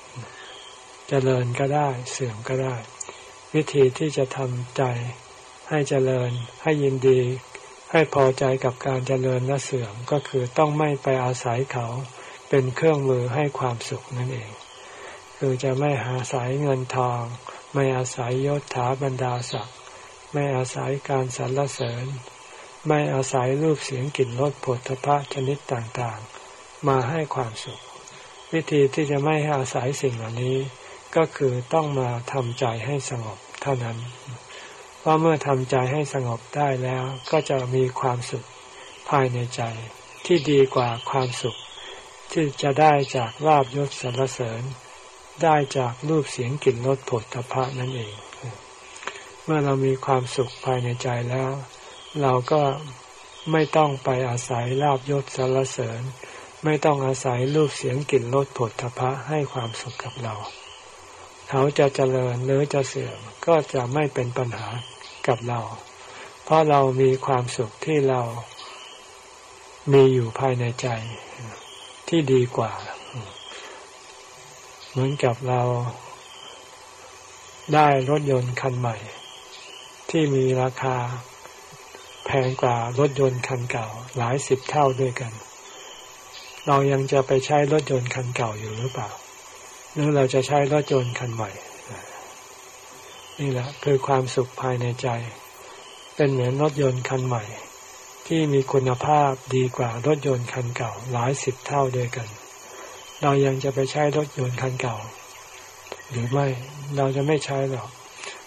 เจริญก็ได้เสื่อมก็ได้ วิธีที่จะทำใจให้เจริญให้ยินดี ให้พอใจกับการเจริญและเสื่อมก็คือต้องไม่ไปอาศัยเขาเป็นเครื่องมือให้ความสุขนั่นเอง คือจะไม่หาสายเงินทอง ไม่อาศัยยศถาบรรดาศักดิ์ไม่อาศัยการสรรเสริญ ไม่อาศัยรูปเสียงกลิ่นรสผลทพะชนิดต่างๆ มาให้ความสุข วิธีที่จะไม่ให้อาศัยสิ่งเหล่านี้ ก็คือต้องมาทำใจให้สงบเท่านั้นเราะเมื่อทำใจให้สงบได้แล้วก็จะมีความสุขภายในใจ ที่ดีกว่าความสุข ที่จะได้จากลาบยศสรรเสริญ ได้จากรูปเสียงกลิ่นรสผลตภะนั่นเอง เมื่อเรามีความสุขภายในใจแล้ว เราก็ไม่ต้องไปอาศัยลาบยศสรรเสริญ ไม่ต้องอาศัยรูปเสียงกลิ่นรสผลตภะให้ความสุขกับเรา เขาจะเจริญหรือจะเสื่อมก็จะไม่เป็นปัญหา กับเรา เพราะเรามีความสุขที่เรามีอยู่ภายในใจที่ดีกว่า เหมือนกับเราได้รถยนต์คันใหม่ ที่มีราคาแพงกว่ารถยนต์คันเก่า หลายสิบเท่าด้วยกัน เรายังจะไปใช้รถยนต์คันเก่าอยู่หรือเปล่า หรือเราจะใช้รถยนต์คันใหม่ นี่แหละคือความสุขภายในใจ เป็นเหมือนรถยนต์คันใหม่ ที่มีคุณภาพดีกว่ารถยนต์คันเก่าหลายสิบเท่าด้วยกัน เรายังจะไปใช้รถยนต์คันเก่า หรือไม่เราจะไม่ใช้หรอก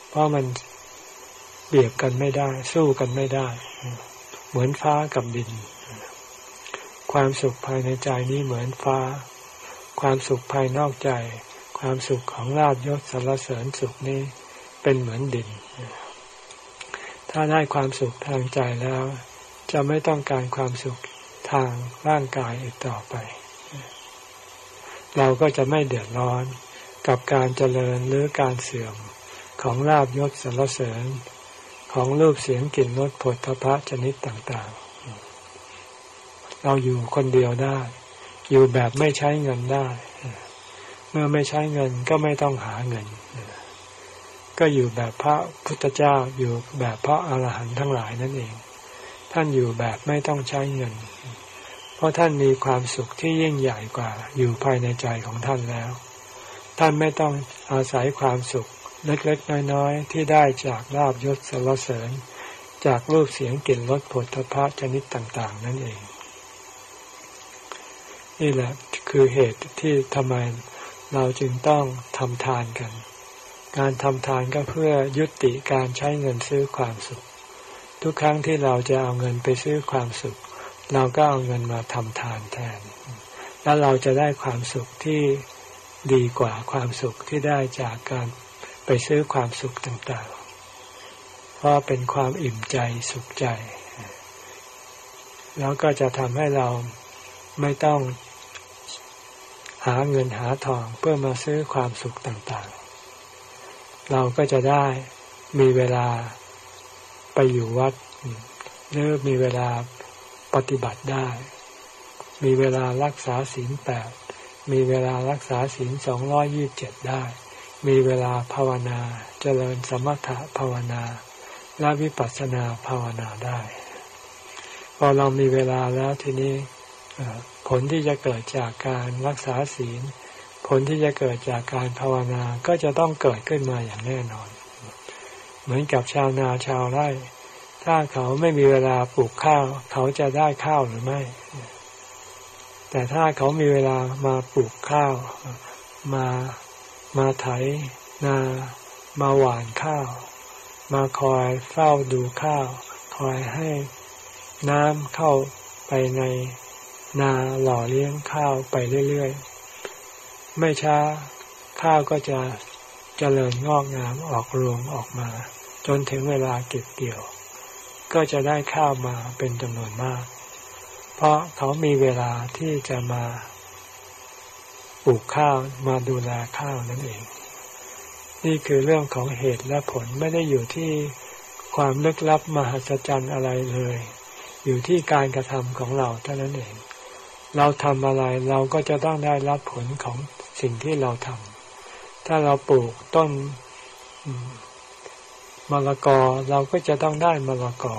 เพราะมันเบียบกันไม่ได้ สู้กันไม่ได้ เหมือนฟ้ากับดิน ความสุขภายในใจนี้เหมือนฟ้า ความสุขภายนอกใจ ความสุขของลาบยศสรรเสริญสุขนี้ เป็นเหมือนดิน ถ้าได้ความสุขทางใจแล้ว จะไม่ต้องการความสุขทางร่างกายอีกต่อไป เราก็จะไม่เดือดร้อนกับการเจริญหรือการเสื่อมของลาบยศสรรเสริญของรูปเสียงกลิ่นรสผลทพะชนิดต่างๆ เราอยู่คนเดียวได้ อยู่แบบไม่ใช้เงินได้ เมื่อไม่ใช้เงินก็ไม่ต้องหาเงิน ก็อยู่แบบพระพุทธเจ้าอยู่แบบพระอาหารหันต์ทั้งหลายนั่นเอง ท่านอยู่แบบไม่ต้องใช้เงิน เพราะท่านมีความสุขที่ยิ่งใหญ่กว่าอยู่ภายในใจของท่านแล้ว ท่านไม่ต้องอาศัยความสุขเล็กๆน้อยๆที่ได้จากลาบยศสรรเสริญ จากรูปเสียงกลิ่นรสผลทพะชนิดต่าง ๆ นั่นเอง นี่แหละคือเหตุที่ทำไมเราจึงต้องทำทานกัน การทำทานก็เพื่อยุติการใช้เงินซื้อความสุข ทุกครั้งที่เราจะเอาเงินไปซื้อความสุข เราก็เอาเงินมาทำทานแทน แล้วเราจะได้ความสุขที่ดีกว่าความสุขที่ได้จากการไปซื้อความสุขต่างๆ เพราะเป็นความอิ่มใจสุขใจ แล้วก็จะทำให้เราไม่ต้องหาเงินหาทองเพื่อมาซื้อความสุขต่างๆ เราก็จะได้มีเวลาไปอยู่วัดหรือมีเวลาปฏิบัติได้ มีเวลารักษาศีลแปดมีเวลารักษาศีลสองร้อยี่บเจ็ดได้ มีเวลาภาวนาเจริญสมถะภาวนาและวิปัสสนาภาวนาได้ พอเรามีเวลาแล้วทีนี้ผลที่จะเกิดจากการรักษาศีล ผลที่จะเกิดจากการภาวนาก็จะต้องเกิดขึ้นมาอย่างแน่นอน เหมือนกับชาวนาชาวไร่ ถ้าเขาไม่มีเวลาปลูกข้าว เขาจะได้ข้าวหรือไม่ แต่ถ้าเขามีเวลามาปลูกข้าว มามาไถนามาหว่านข้าว มาคอยเฝ้าดูข้าว คอยให้น้ำเข้าไปในนาหล่อเลี้ยงข้าวไปเรื่อยๆ ไม่ช้าข้าวก็จะเจริญงอกงามออกรวงออกมา จนถึงเวลาเก็บเกี่ยว ก็จะได้ข้าวมาเป็นจำนวนมาก เพราะเขามีเวลาที่จะมาปลูกข้าวมาดูแลข้าวนั่นเอง นี่คือเรื่องของเหตุและผลไม่ได้อยู่ที่ความลึกลับมหัศจรรย์อะไรเลย อยู่ที่การกระทำของเราเท่านั้นเอง เราทำอะไรเราก็จะต้องได้รับผลของ สิ่งที่เราทำถ้าเราปลูกต้นมะละกอเราก็จะต้องได้มะละกอ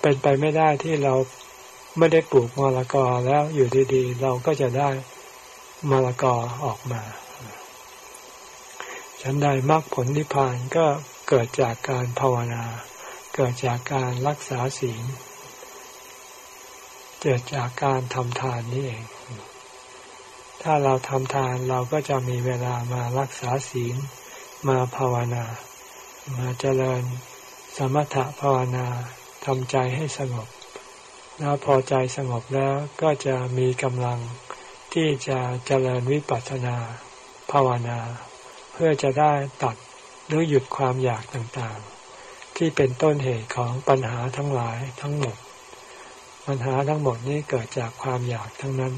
เป็นไปไม่ได้ที่เราไม่ได้ปลูกมะละกอแล้วอยู่ดีๆ เราก็จะได้มะละกอออกมาฉันได้มรรคผลนิพพานก็เกิดจากการภาวนา เกิดจากการรักษาศีล เกิดจากการทำทานนี่เอง ถ้าเราทำทานเราก็จะมีเวลามารักษาศีล มาภาวนา มาเจริญสมถะภาวนาทำใจให้สงบ แล้วพอใจสงบแล้วก็จะมีกำลังที่จะเจริญวิปัสสนาภาวนา เพื่อจะได้ตัดหรือหยุดความอยากต่างๆ ที่เป็นต้นเหตุของปัญหาทั้งหลายทั้งหมด ปัญหาทั้งหมดนี้เกิดจากความอยากทั้งนั้น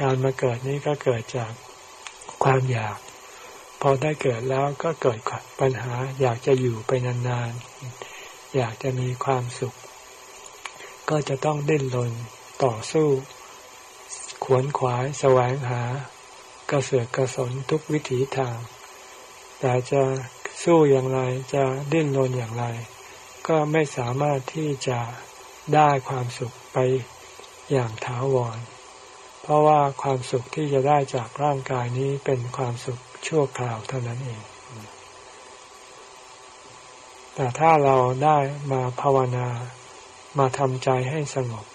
การมาเกิดนี้ก็เกิดจากความอยาก พอได้เกิดแล้วก็เกิดปัญหา อยากจะอยู่ไปนานๆ อยากจะมีความสุข ก็จะต้องดิ้นรนต่อสู้ ขวนขวายแสวงหากระเสือกกระสนทุกวิถีทาง แต่จะสู้อย่างไรจะดิ้นรนอย่างไร ก็ไม่สามารถที่จะได้ความสุขไปอย่างถาวร ราะว่าความสุขที่จะได้จากร่างกายนี้เป็นความสุขชั่วคราวเท่านั้นเอง แต่ถ้าเราได้มาภาวนา มาทำใจให้สงบ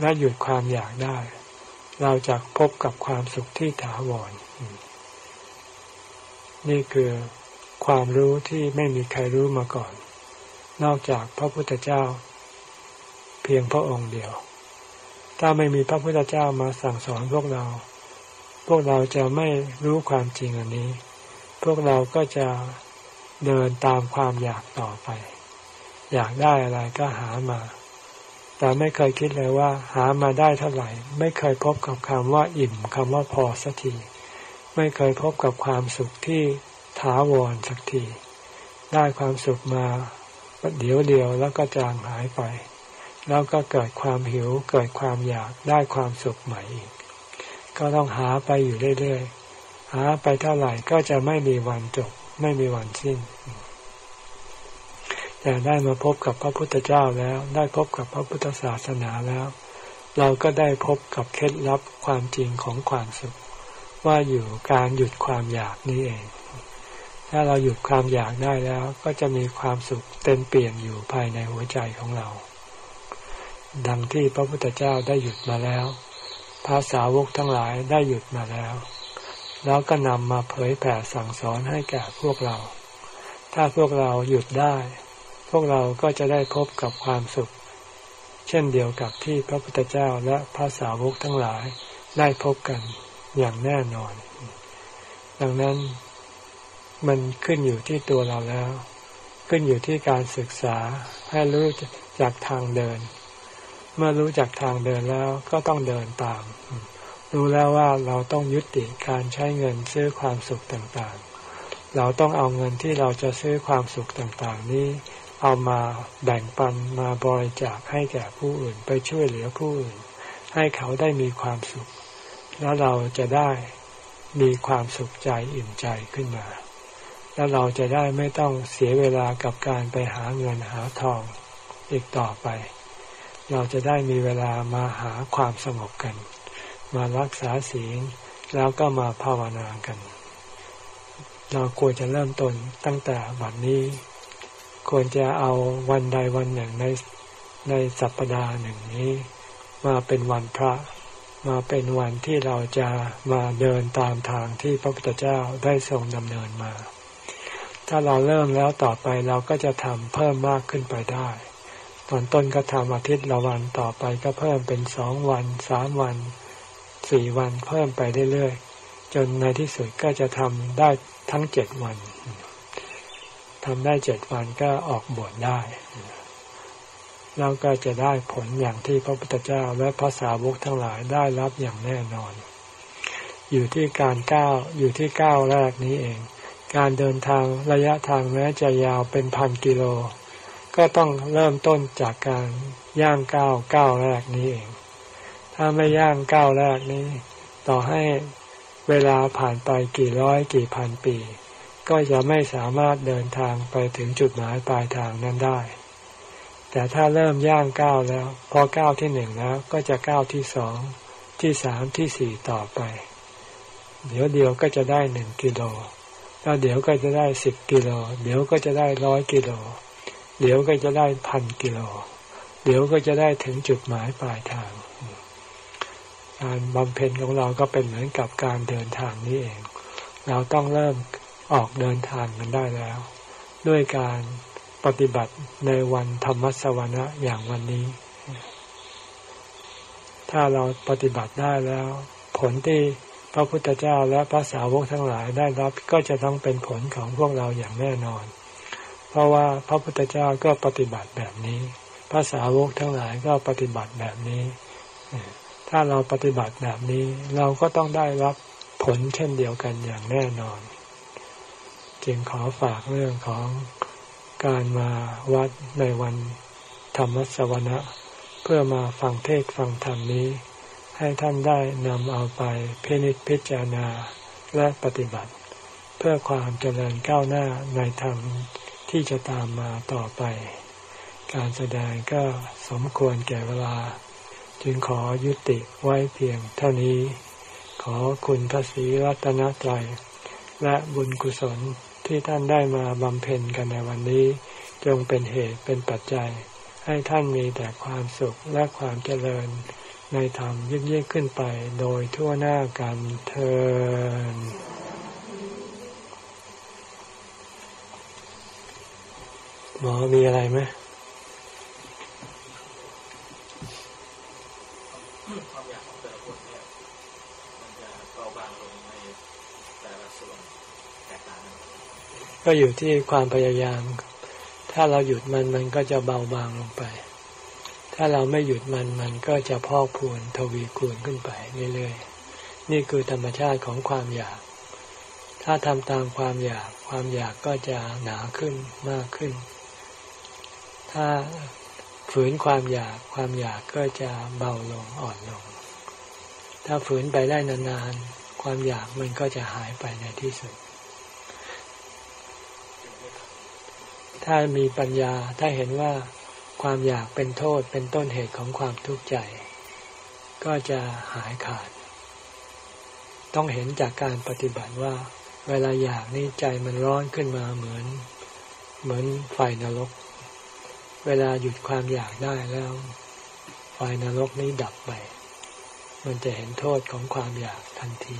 และหยุดความอยากได้ เราจะพบกับความสุขที่ถาวร นี่คือความรู้ที่ไม่มีใครรู้มาก่อน นอกจากพระพุทธเจ้า เพียงพระองค์เดียว ถ้าไม่มีพระพุทธเจ้ามาสั่งสอนพวกเรา พวกเราจะไม่รู้ความจริงอันนี้ พวกเราก็จะเดินตามความอยากต่อไป อยากได้อะไรก็หามา แต่ไม่เคยคิดเลยว่า หามาได้เท่าไหร่ ไม่เคยพบกับคำว่าอิ่มคำว่าพอสักที ไม่เคยพบกับความสุขที่ถาวรสักที ได้ความสุขมาเดี๋ยวเดียวแล้วก็จางหายไป แล้วก็เกิดความหิวเกิดความอยากได้ความสุขใหม่อีก ก็ต้องหาไปอยู่เรื่อยๆ หาไปเท่าไหร่ก็จะไม่มีวันจบ ไม่มีวันสิ้นแต่ได้มาพบกับพระพุทธเจ้าแล้ว ได้พบกับพระพุทธศาสนาแล้ว เราก็ได้พบกับเคล็ดลับความจริงของความสุข ว่าอยู่การหยุดความอยากนี้เอง ถ้าเราหยุดความอยากได้แล้วก็จะมีความสุขเต็มเปลี่ยนอยู่ภายในหัวใจของเรา ดังที่พระพุทธเจ้าได้หยุดมาแล้ว ภาษาวกทั้งหลายได้หยุดมาแล้ว แล้วก็นำมาเผยแผ่สั่งสอนให้แก่พวกเรา ถ้าพวกเราหยุดได้ พวกเราก็จะได้พบกับความสุข เช่นเดียวกับที่พระพุทธเจ้าและภาษาวกทั้งหลายได้พบกันอย่างแน่นอน ดังนั้นมันขึ้นอยู่ที่ตัวเราแล้ว ขึ้นอยู่ที่การศึกษาให้รู้จากทางเดิน เมื่อรู้จักทางเดินแล้วก็ต้องเดินตาม รู้แล้วว่าเราต้องยุติการใช้เงินซื้อความสุขต่างๆ เราต้องเอาเงินที่เราจะซื้อความสุขต่างๆ นี้ เอามาแบ่งปันมาบริจาคให้แก่ผู้อื่นไปช่วยเหลือผู้อื่น ให้เขาได้มีความสุข แล้วเราจะได้มีความสุขใจอิ่มใจขึ้นมา แล้วเราจะได้ไม่ต้องเสียเวลากับการไปหาเงินหาทองอีกต่อไป เราจะได้มีเวลามาหาความสงบกัน มารักษาศีลแล้วก็มาภาวนากัน เราควรจะเริ่มต้นตั้งแต่วันนี้ ควรจะเอาวันใดวันหนึ่งในในสัปดาห์หนึ่งนี้ มาเป็นวันพระมาเป็นวันที่เราจะมาเดินตามทางที่พระพุทธเจ้าได้ทรงดำเนินมา ถ้าเราเริ่มแล้วต่อไปเราก็จะทำเพิ่มมากขึ้นไปได้ ตอนต้นก็ทำอาทิตย์ละวันต่อไปก็เพิ่มเป็นสองวันสามวันสี่วันเพิ่มไปเรื่อยๆจนในที่สุดก็จะทำได้ทั้งเจ็ดวันทำได้เจ็ดวันก็ออกบวชได้เราก็จะได้ผลอย่างที่พระพุทธเจ้าและพระสาวกทั้งหลายได้รับอย่างแน่นอน อยู่ที่การก้าวอยู่ที่ก้าวแรกนี้เอง การเดินทางระยะทางแม้จะยาวเป็นพันกิโล ก็ต้องเริ่มต้นจากการย่างก้าวก้าวแรกนี้เอง ถ้าไม่ย่างก้าวแรกนี้ ต่อให้เวลาผ่านไปกี่ร้อยกี่พันปี ก็จะไม่สามารถเดินทางไปถึงจุดหมายปลายทางนั้นได้ แต่ถ้าเริ่มย่างก้าวแล้ว พอก้าวที่หนึ่งแล้วก็จะก้าวที่สองที่สามที่สี่ต่อไป เดี๋ยวเดียวก็จะได้หนึ่งกิโลแล้วเดี๋ยวก็จะได้สิบกิโล เดี๋ยวก็จะได้ร้อยกิโล เดี๋ยวก็จะได้พันกิโล เดี๋ยวก็จะได้ถึงจุดหมายปลายทาง การบำเพ็ญของเราก็เป็นเหมือนกับการเดินทางนี้เอง เราต้องเริ่มออกเดินทางกันได้แล้ว ด้วยการปฏิบัติในวันธรรมสวนะอย่างวันนี้ ถ้าเราปฏิบัติได้แล้ว ผลที่พระพุทธเจ้าและพระสาวกทั้งหลายได้รับก็จะต้องเป็นผลของพวกเราอย่างแน่นอน เพราะว่าพระพุทธเจ้าก็ปฏิบัติแบบนี้พระสาวกทั้งหลายก็ปฏิบัติแบบนี้ ถ้าเราปฏิบัติแบบนี้ เราก็ต้องได้รับผลเช่นเดียวกันอย่างแน่นอน จึงขอฝากเรื่องของการมาวัดในวันธรรมสวนะ เพื่อมาฟังเทศฟังธรรมนี้ ให้ท่านได้นำเอาไปพินิจพิจารณาและปฏิบัติ เพื่อความเจริญก้าวหน้าในธรรม ที่จะตามมาต่อไป การแสดงก็สมควรแก่เวลา จึงขอยุติไว้เพียงเท่านี้ ขอคุณพระศรีรัตนตรัย และบุญกุศลที่ท่านได้มาบำเพ็ญกันในวันนี้ จงเป็นเหตุเป็นปัจจัย ให้ท่านมีแต่ความสุขและความเจริญ ในธรรมยิ่งยิ่งขึ้นไปโดยทั่วหน้ากันเธอ หมอมีอะไรไหมก็อยู่ที่ความพยายาม ถ้าเราหยุดมันมันก็จะเบาบางลงไป ถ้าเราไม่หยุดมันมันก็จะพอกพูนทวีคูณขึ้นไปเรื่อยๆ นี่คือธรรมชาติของความอยาก ถ้าทำตามความอยาก ความอยากก็จะหนาขึ้นมากขึ้น ถ้าฝืนความอยากความอยากก็จะเบาลงอ่อนลง ถ้าฝืนไปได้นานๆ ความอยากมันก็จะหายไปในที่สุด ถ้ามีปัญญาถ้าเห็นว่าความอยากเป็นโทษเป็นต้นเหตุของความทุกข์ใจ ก็จะหายขาด ต้องเห็นจากการปฏิบัติว่า เวลาอยากนี่ใจมันร้อนขึ้นมาเหมือน เหมือนไฟนรก เวลาหยุดความอยากได้แล้วไฟนรกนี้ดับไป มันจะเห็นโทษของความอยากทันที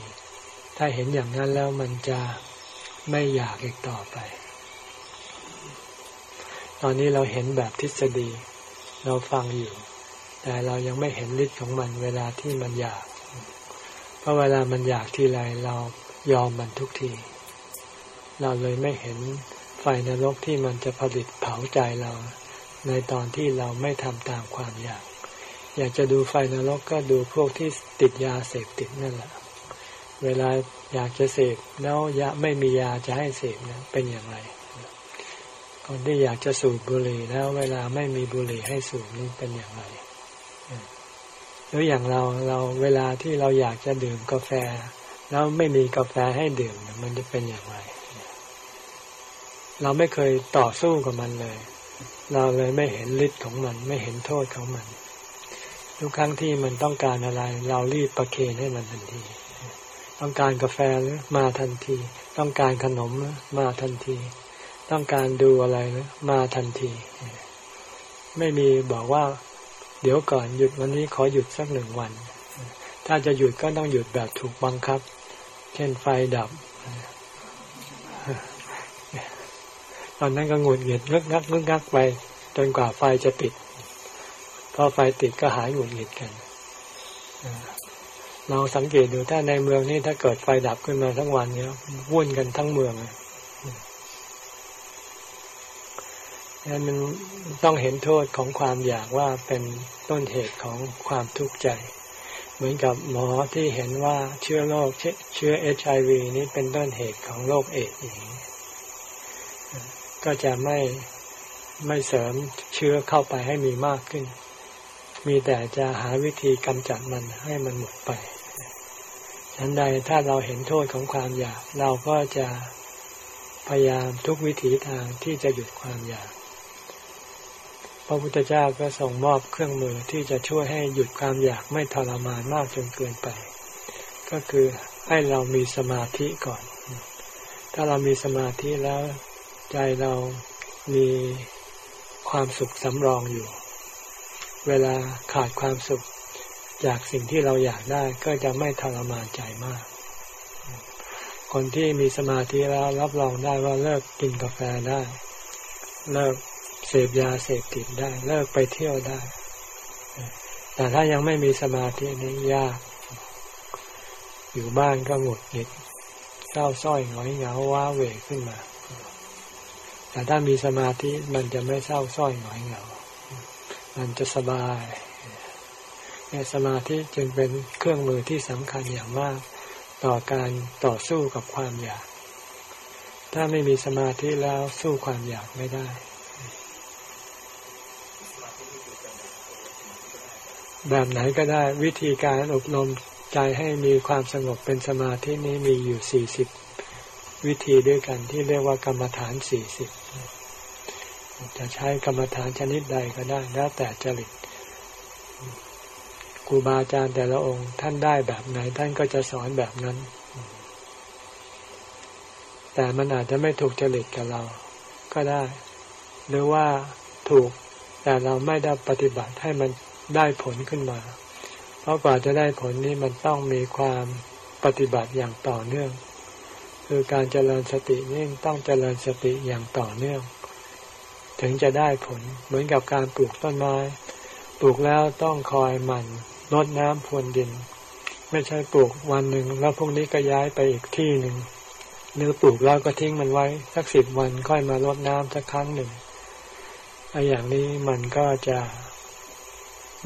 ถ้าเห็นอย่างนั้นแล้วมันจะไม่อยากอีกต่อไป ตอนนี้เราเห็นแบบทฤษฎี เราฟังอยู่ แต่เรายังไม่เห็นฤทธิ์ของมันเวลาที่มันอยาก เพราะเวลามันอยากทีไรเรายอมมันทุกที เราเลยไม่เห็นไฟนรกที่มันจะผลิตเผาใจเรา ในตอนที่เราไม่ทำตามความอยาก อยากจะดูไฟนรกก็ดูพวกที่ติดยาเสพติดนั่นแหละ เวลาอยากจะเสพแล้วยาไม่มียาจะให้เสพนะเป็นอย่างไร คนที่อยากจะสูบบุหรี่แล้วเวลาไม่มีบุหรี่ให้สูบนี่เป็นอย่างไรหรืออย่างเราเราเวลาที่เราอยากจะดื่มกาแฟ แล้วไม่มีกาแฟให้ดื่มมันจะเป็นอย่างไร เราไม่เคยต่อสู้กับมันเลย เราเลยไม่เห็นฤทธิ์ของมัน ไม่เห็นโทษของมัน ทุกครั้งที่มันต้องการอะไร เรารีบประเคนให้มันทันที ต้องการกาแฟมาทันที ต้องการขนมมาทันที ต้องการดูอะไรมาทันที ไม่มีบอกว่า เดี๋ยวก่อนหยุดวันนี้ขอหยุดสักหนึ่งวัน ถ้าจะหยุดก็ต้องหยุดแบบถูกบังคับ เช่นไฟดับ ตอนนั้นก็งุดหงิดงึกงักงึกงักไปจนกว่าไฟจะติด พอไฟติดก็หายหงุดหงิดกันลองสังเกตดูถ้าในเมืองนี่ถ้าเกิดไฟดับขึ้นมาทั้งวันเนี้ยวุ่นกันทั้งเมืองนั้นมันต้องเห็นโทษของความอยากว่าเป็นต้นเหตุของความทุกข์ใจ เหมือนกับหมอที่เห็นว่าเชื้อโรคเชื้อเอชไอวีนี้เป็นต้นเหตุของโรคเอดส์อย่างนี้ ก็จะไม่ไม่เสริมเชื้อเข้าไปให้มีมากขึ้น มีแต่จะหาวิธีกำจัดมันให้มันหมดไปฉันใดถ้าเราเห็นโทษของความอยาก เราก็จะพยายามทุกวิถีทางที่จะหยุดความอยาก พระพุทธเจ้าก็ส่งมอบเครื่องมือที่จะช่วยให้หยุดความอยากไม่ทรมานมากจนเกินไป ก็คือให้เรามีสมาธิก่อน ถ้าเรามีสมาธิแล้ว ใจเรามีความสุขสำรองอยู่ เวลาขาดความสุขจากสิ่งที่เราอยากได้ก็จะไม่ทรมานใจมาก คนที่มีสมาธิแล้วรับรองได้ว่าเลิกกินกาแฟได้ เลิกเสพยาเสพติดได้ เลิกไปเที่ยวได้ แต่ถ้ายังไม่มีสมาธินี้ยาก อยู่บ้านก็หงุดหงิดเศร้าส้อยหงอยเหงาว้าเหวขึ้นมา แต่ถ้ามีสมาธิมันจะไม่เศร้าส้อยหงอยเหงา มันจะสบายเนี่ยสมาธิจึงเป็นเครื่องมือที่สำคัญอย่างมาก ต่อการต่อสู้กับความอยาก ถ้าไม่มีสมาธิแล้วสู้ความอยากไม่ได้แบบไหนก็ได้วิธีการอบรมใจให้มีความสงบเป็นสมาธินี้มีอยู่สี่สิบ วิธีด้วยกันที่เรียกว่ากรรมฐานสี่สิบจะใช้กรรมฐานชนิดใดก็ได้แล้วแต่จริตครูบาอาจารย์แต่ละองค์ ท่านได้แบบไหน ท่านก็จะสอนแบบนั้น แต่มันอาจจะไม่ถูกจริตกับเรา ก็ได้ หรือว่าถูกแต่เราไม่ได้ปฏิบัติให้มันได้ผลขึ้นมา เพราะกว่าจะได้ผลนี้มันต้องมีความปฏิบัติอย่างต่อเนื่อง คือการเจริญสตินี่ต้องเจริญสติอย่างต่อเนื่อง ถึงจะได้ผลเหมือนกับการปลูกต้นไม้ ปลูกแล้วต้องคอยหมั่นรดน้ำพรวนดิน ไม่ใช่ปลูกวันหนึ่งแล้วพรุ่งนี้ก็ย้ายไปอีกที่หนึ่งหรือปลูกแล้วก็ทิ้งมันไว้สักสิบวันค่อยมารดน้ำสักครั้งหนึ่งไอ้อย่างนี้มันก็จะ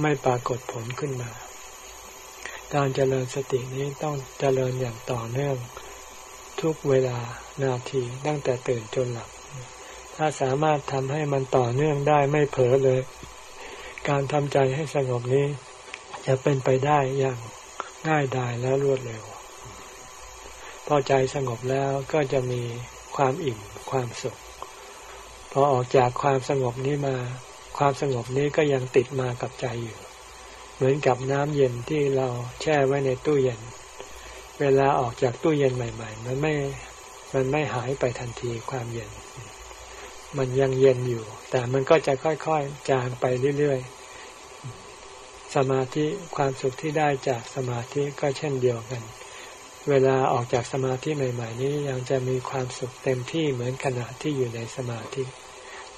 ไม่ปรากฏผลขึ้นมา การเจริญสตินี้ต้องเจริญอย่างต่อเนื่อง ทุกเวลานาทีตั้งแต่ตื่นจนหลับ ถ้าสามารถทำให้มันต่อเนื่องได้ไม่เผลอเลย การทำใจให้สงบนี้ จะเป็นไปได้อย่างง่ายดายและรวดเร็ว พอใจสงบแล้วก็จะมีความอิ่มความสุข พอออกจากความสงบนี้มา ความสงบนี้ก็ยังติดมากับใจอยู่ เหมือนกับน้ำเย็นที่เราแช่ไว้ในตู้เย็น เวลาออกจากตู้เย็นใหม่ ๆ มันไม่มันไม่หายไปทันทีความเย็น มันยังเย็นอยู่ แต่มันก็จะค่อยๆจางไปเรื่อยๆ สมาธิความสุขที่ได้จากสมาธิก็เช่นเดียวกัน เวลาออกจากสมาธิใหม่ ๆ นี้ยังจะมีความสุขเต็มที่เหมือนขณะที่อยู่ในสมาธิ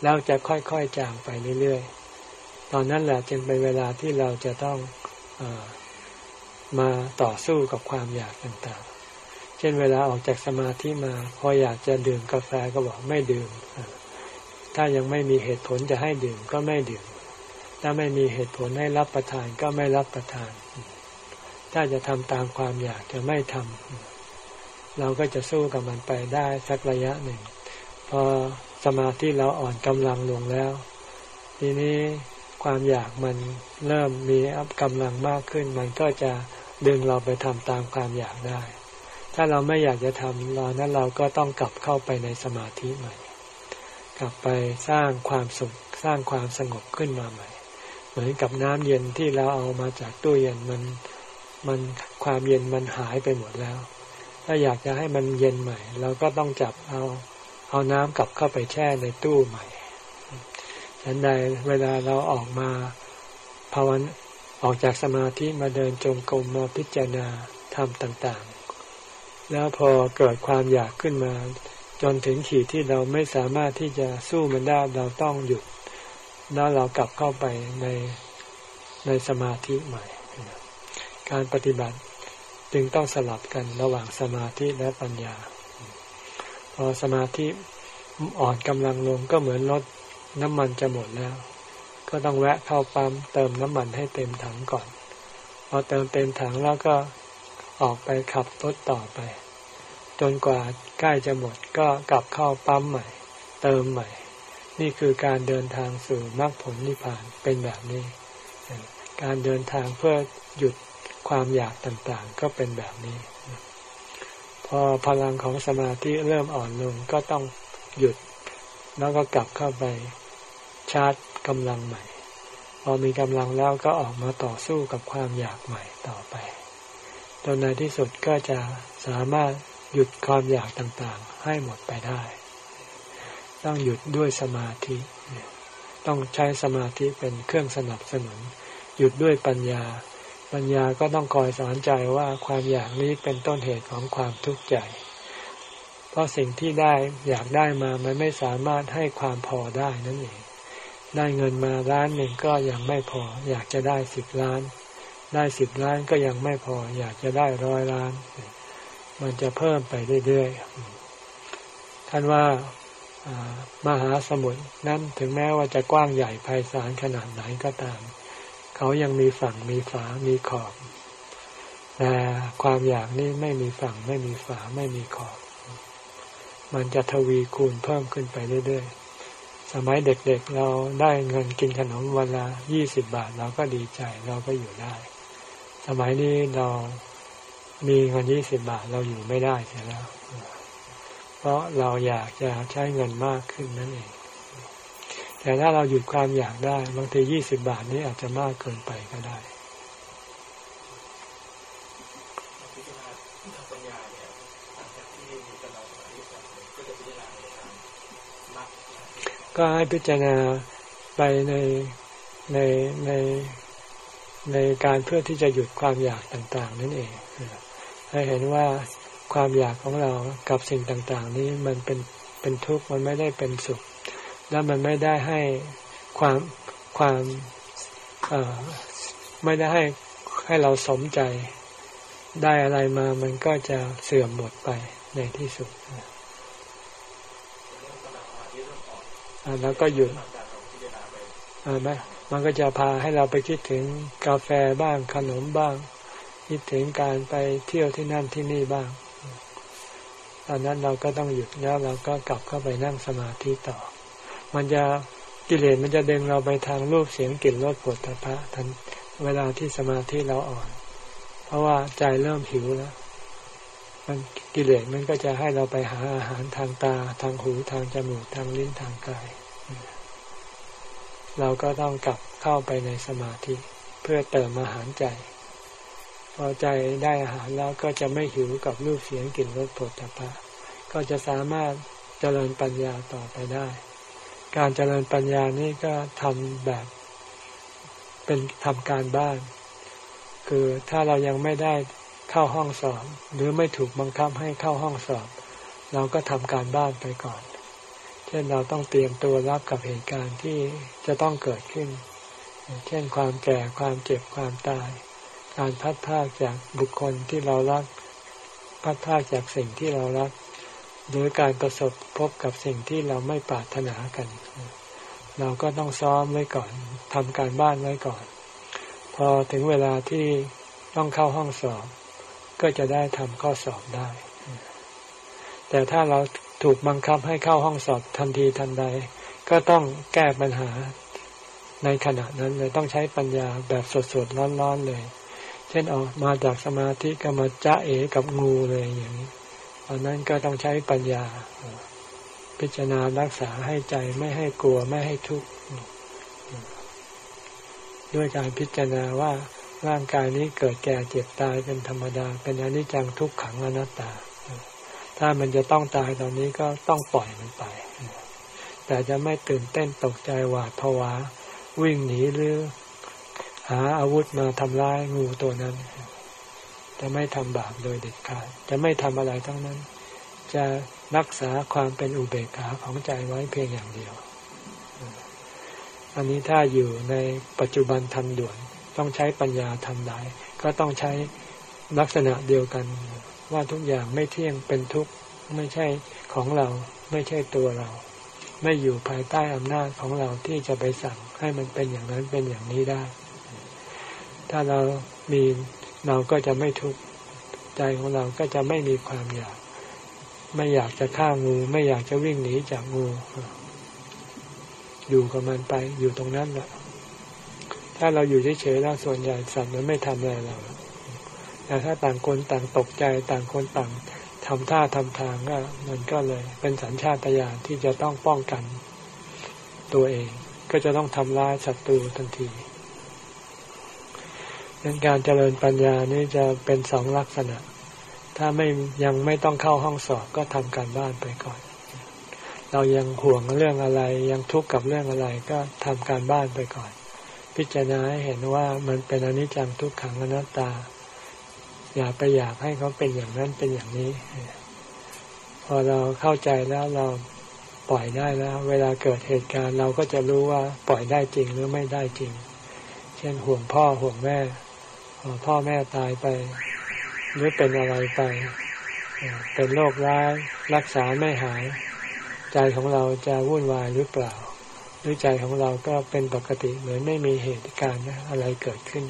แล้วจะค่อยๆจางไปเรื่อยๆ ตอนนั้นแหละจึงเป็นเวลาที่เราจะต้องอ มาต่อสู้กับความอยากต่างๆ เช่นเวลาออกจากสมาธิมา พออยากจะดื่มกาแฟก็บอกไม่ดื่ม ถ้ายังไม่มีเหตุผลจะให้ดื่มก็ไม่ดื่ม ถ้าไม่มีเหตุผลให้รับประทานก็ไม่รับประทาน ถ้าจะทำตามความอยากจะไม่ทำเราก็จะสู้กับมันไปได้สักระยะหนึ่ง พอสมาธิเราอ่อนกำลังลงแล้ว ทีนี้ความอยากมันเริ่มมีกำลังมากขึ้น มันก็จะ ดึงเราไปทำตามความอยากได้ ถ้าเราไม่อยากจะทำเรานั้นเราก็ต้องกลับเข้าไปในสมาธิใหม่ กลับไปสร้างความสุขสร้างความสงบขึ้นมาใหม่ เหมือนกับน้ำเย็นที่เราเอามาจากตู้เย็นมันมันความเย็นมันหายไปหมดแล้ว ถ้าอยากจะให้มันเย็นใหม่ เราก็ต้องจับเอาเอาน้ำกลับเข้าไปแช่ในตู้ใหม่ฉันใดเวลาเราออกมาภาวนา ออกจากสมาธิมาเดินจงกรมมาพิจารณาทำต่างๆ แล้วพอเกิดความอยากขึ้นมา จนถึงขีดที่เราไม่สามารถที่จะสู้มันได้เราต้องหยุด แล้วเรากลับเข้าไปในในสมาธิใหม่ การปฏิบัติจึงต้องสลับกันระหว่างสมาธิและปัญญา พอสมาธิอ่อนกำลังลงก็เหมือนรถน้ำมันจะหมดแล้ว ก็ต้องแวะเข้าปั๊มเติมน้ำมันให้เต็มถังก่อน พอเติมเต็มถังแล้วก็ออกไปขับรถต่อไป จนกว่าใกล้จะหมดก็กลับเข้าปั๊มใหม่ เติมใหม่ นี่คือการเดินทางสู่มรรคผลนิพพานเป็นแบบนี้ การเดินทางเพื่อหยุดความอยากต่างๆ ก็เป็นแบบนี้ พอพลังของสมาธิเริ่มอ่อนลงก็ต้องหยุดแล้วก็กลับเข้าไปชาร์จ กำลังใหม่ พอมีกำลังแล้วก็ออกมาต่อสู้กับความอยากใหม่ต่อไปจนในที่สุดก็จะสามารถหยุดความอยากต่างๆ ให้หมดไปได้ ต้องหยุดด้วยสมาธิ ต้องใช้สมาธิเป็นเครื่องสนับสนุน หยุดด้วยปัญญา ปัญญาก็ต้องคอยสอนใจว่าความอยากนี้เป็นต้นเหตุของความทุกข์ใจ เพราะสิ่งที่ได้อยากได้มามันไม่สามารถให้ความพอได้นั่นเอง ได้เงินมาล้านหนึ่งก็ยังไม่พอ อยากจะได้สิบล้าน ได้สิบล้านก็ยังไม่พอ อยากจะได้ร้อยล้าน มันจะเพิ่มไปเรื่อยๆท่านว่ามหาสมุทรนั้นถึงแม้ว่าจะกว้างใหญ่ไพศาลขนาดไหนก็ตาม เขายังมีฝั่งมีฝา มีขอบ แต่ความอยากนี่ไม่มีฝั่งไม่มีฝาไม่มีขอบ มันจะทวีคูณเพิ่มขึ้นไปเรื่อยๆ สมัยเด็กๆเราได้เงินกินขนมวันละยี่สิบบาท เราก็ดีใจเราก็อยู่ได้ สมัยนี้เรามีเงินยี่สิบบาทเราอยู่ไม่ได้เสียแล้ว เพราะเราอยากจะใช้เงินมากขึ้นนั่นเอง แต่ถ้าเราหยุดความอยากได้บางทียี่สิบบาทนี้อาจจะมากเกินไปก็ได้ ก็ให้พิจารณาไปในในในในการเพื่อที่จะหยุดความอยากต่างๆ นั่นเองให้เห็นว่าความอยากของเรากับสิ่งต่างๆ นี้มันเป็นเป็นทุกข์มันไม่ได้เป็นสุข แล้วมันไม่ได้ให้ความความไม่ได้ให้ให้เราสมใจได้อะไรมามันก็จะเสื่อมหมดไปในที่สุด แล้วก็หยุดไหมมันก็จะพาให้เราไปคิดถึงกาแฟบ้างขนมบ้าง คิดถึงการไปเที่ยวที่นั่นที่นี่บ้างตอนนั้นเราก็ต้องหยุดแล้วเราก็กลับเข้าไปนั่งสมาธิต่อ มันจะกิเลสมันจะดึงเราไปทางรูปเสียงกลิ่นรสผลตภะทันเวลาที่สมาธิเราอ่อน เพราะว่าใจเริ่มหิวแล้ว มันกิเลสมันก็จะให้เราไปหาอาหารทางตา ทางหูทางจมูกทางลิ้นทางกาย เราก็ต้องกลับเข้าไปในสมาธิ เพื่อเติมอาหารใจ พอใจได้อาหารแล้วก็จะไม่หิวกับรูปเสียงกลิ่นรสผลตภะก็จะสามารถเจริญปัญญาต่อไปได้ การเจริญปัญญานี่ก็ทำแบบ เป็นทำการบ้าน คือถ้าเรายังไม่ได้ เข้าห้องสอบ หรือไม่ถูกบังคับให้เข้าห้องสอบ เราก็ทำการบ้านไปก่อน เช่นเราต้องเตรียมตัวรับกับเหตุการณ์ที่จะต้องเกิดขึ้น เช่นความแก่ความเจ็บความตาย การพัดพากจากบุคคลที่เรารัก พัดพากจากสิ่งที่เรารัก หรือการประสบพบกับสิ่งที่เราไม่ปรารถนากัน เราก็ต้องซ้อมไว้ก่อนทำการบ้านไว้ก่อน พอถึงเวลาที่ต้องเข้าห้องสอบ ก็จะได้ทำข้อสอบได้ แต่ถ้าเราถูกบังคับให้เข้าห้องสอบทันทีทันใด ก็ต้องแก้ปัญหาในขณะนั้นเลยต้องใช้ปัญญาแบบสดๆร้อนๆเลย เช่นออกมาจากสมาธิก็มาจ้าเอกับงูเลยอย่างนี้ตอนนั้นก็ต้องใช้ปัญญา พิจารณารักษาให้ใจไม่ให้กลัวไม่ให้ทุกข์ด้วยการพิจารณาว่า ร่างกายนี้เกิดแก่เจ็บตายเป็นธรรมดา เป็นอนิจจังทุกขังอนัตตา ถ้ามันจะต้องตายตอนนี้ก็ต้องปล่อยมันไป แต่จะไม่ตื่นเต้นตกใจหวาดผวา วิ่งหนีหรือ หาอาวุธมาทำร้ายงูตัวนั้น จะไม่ทำบาปโดยเด็ดขาด จะไม่ทำอะไรทั้งนั้น จะรักษาความเป็นอุเบกขาของใจไว้เพียงอย่างเดียว อันนี้ถ้าอยู่ในปัจจุบันทันด่วน ต้องใช้ปัญญาทำได้ก็ต้องใช้ลักษณะเดียวกัน ว่าทุกอย่างไม่เที่ยงเป็นทุกข์ไม่ใช่ของเราไม่ใช่ตัวเรา ไม่อยู่ภายใต้อำนาจของเราที่จะไปสั่งให้มันเป็นอย่างนั้นเป็นอย่างนี้ได้ ถ้าเรามีเราก็จะไม่ทุกข์ใจของเราก็จะไม่มีความอยาก ไม่อยากจะฆ่างู ไม่อยากจะวิ่งหนีจากงู อยู่กับมันไปอยู่ตรงนั้นแหละ ถ้าเราอยู่เฉยๆแล้วส่วนใหญ่สัตว์มันไม่ทำอะไรเราแต่ถ้าต่างคนต่างตกใจต่างคนต่างทำท่าทำทางก็มันก็เลย เป็นสัญชาตญาณที่จะต้องป้องกัน ตัวเองก็จะต้องทำร้ายศัตรูทันทีดังการเจริญปัญญานี่จะเป็นสองลักษณะ ถ้าไม่ยังไม่ต้องเข้าห้องสอบก็ทำการบ้านไปก่อน เรายังห่วงเรื่องอะไร ยังทุกข์กับเรื่องอะไรก็ทำการบ้านไปก่อน พิจารณาให้เห็นว่ามันเป็นอนิจจังทุกขังอนัตตา อย่าไปอยากให้เขาเป็นอย่างนั้นเป็นอย่างนี้ พอเราเข้าใจแล้วเราปล่อยได้แล้ว เวลาเกิดเหตุการณ์เราก็จะรู้ว่าปล่อยได้จริงหรือไม่ได้จริง เช่นห่วงพ่อห่วงแม่พ่อแม่ตายไป หรือเป็นอะไรไปเป็นโรคร้ายรักษาไม่หาย ใจของเราจะวุ่นวายหรือเปล่า หรือใจของเราก็เป็นปกติเหมือนไม่มีเหตุการณ์อะไรเกิดขึ้น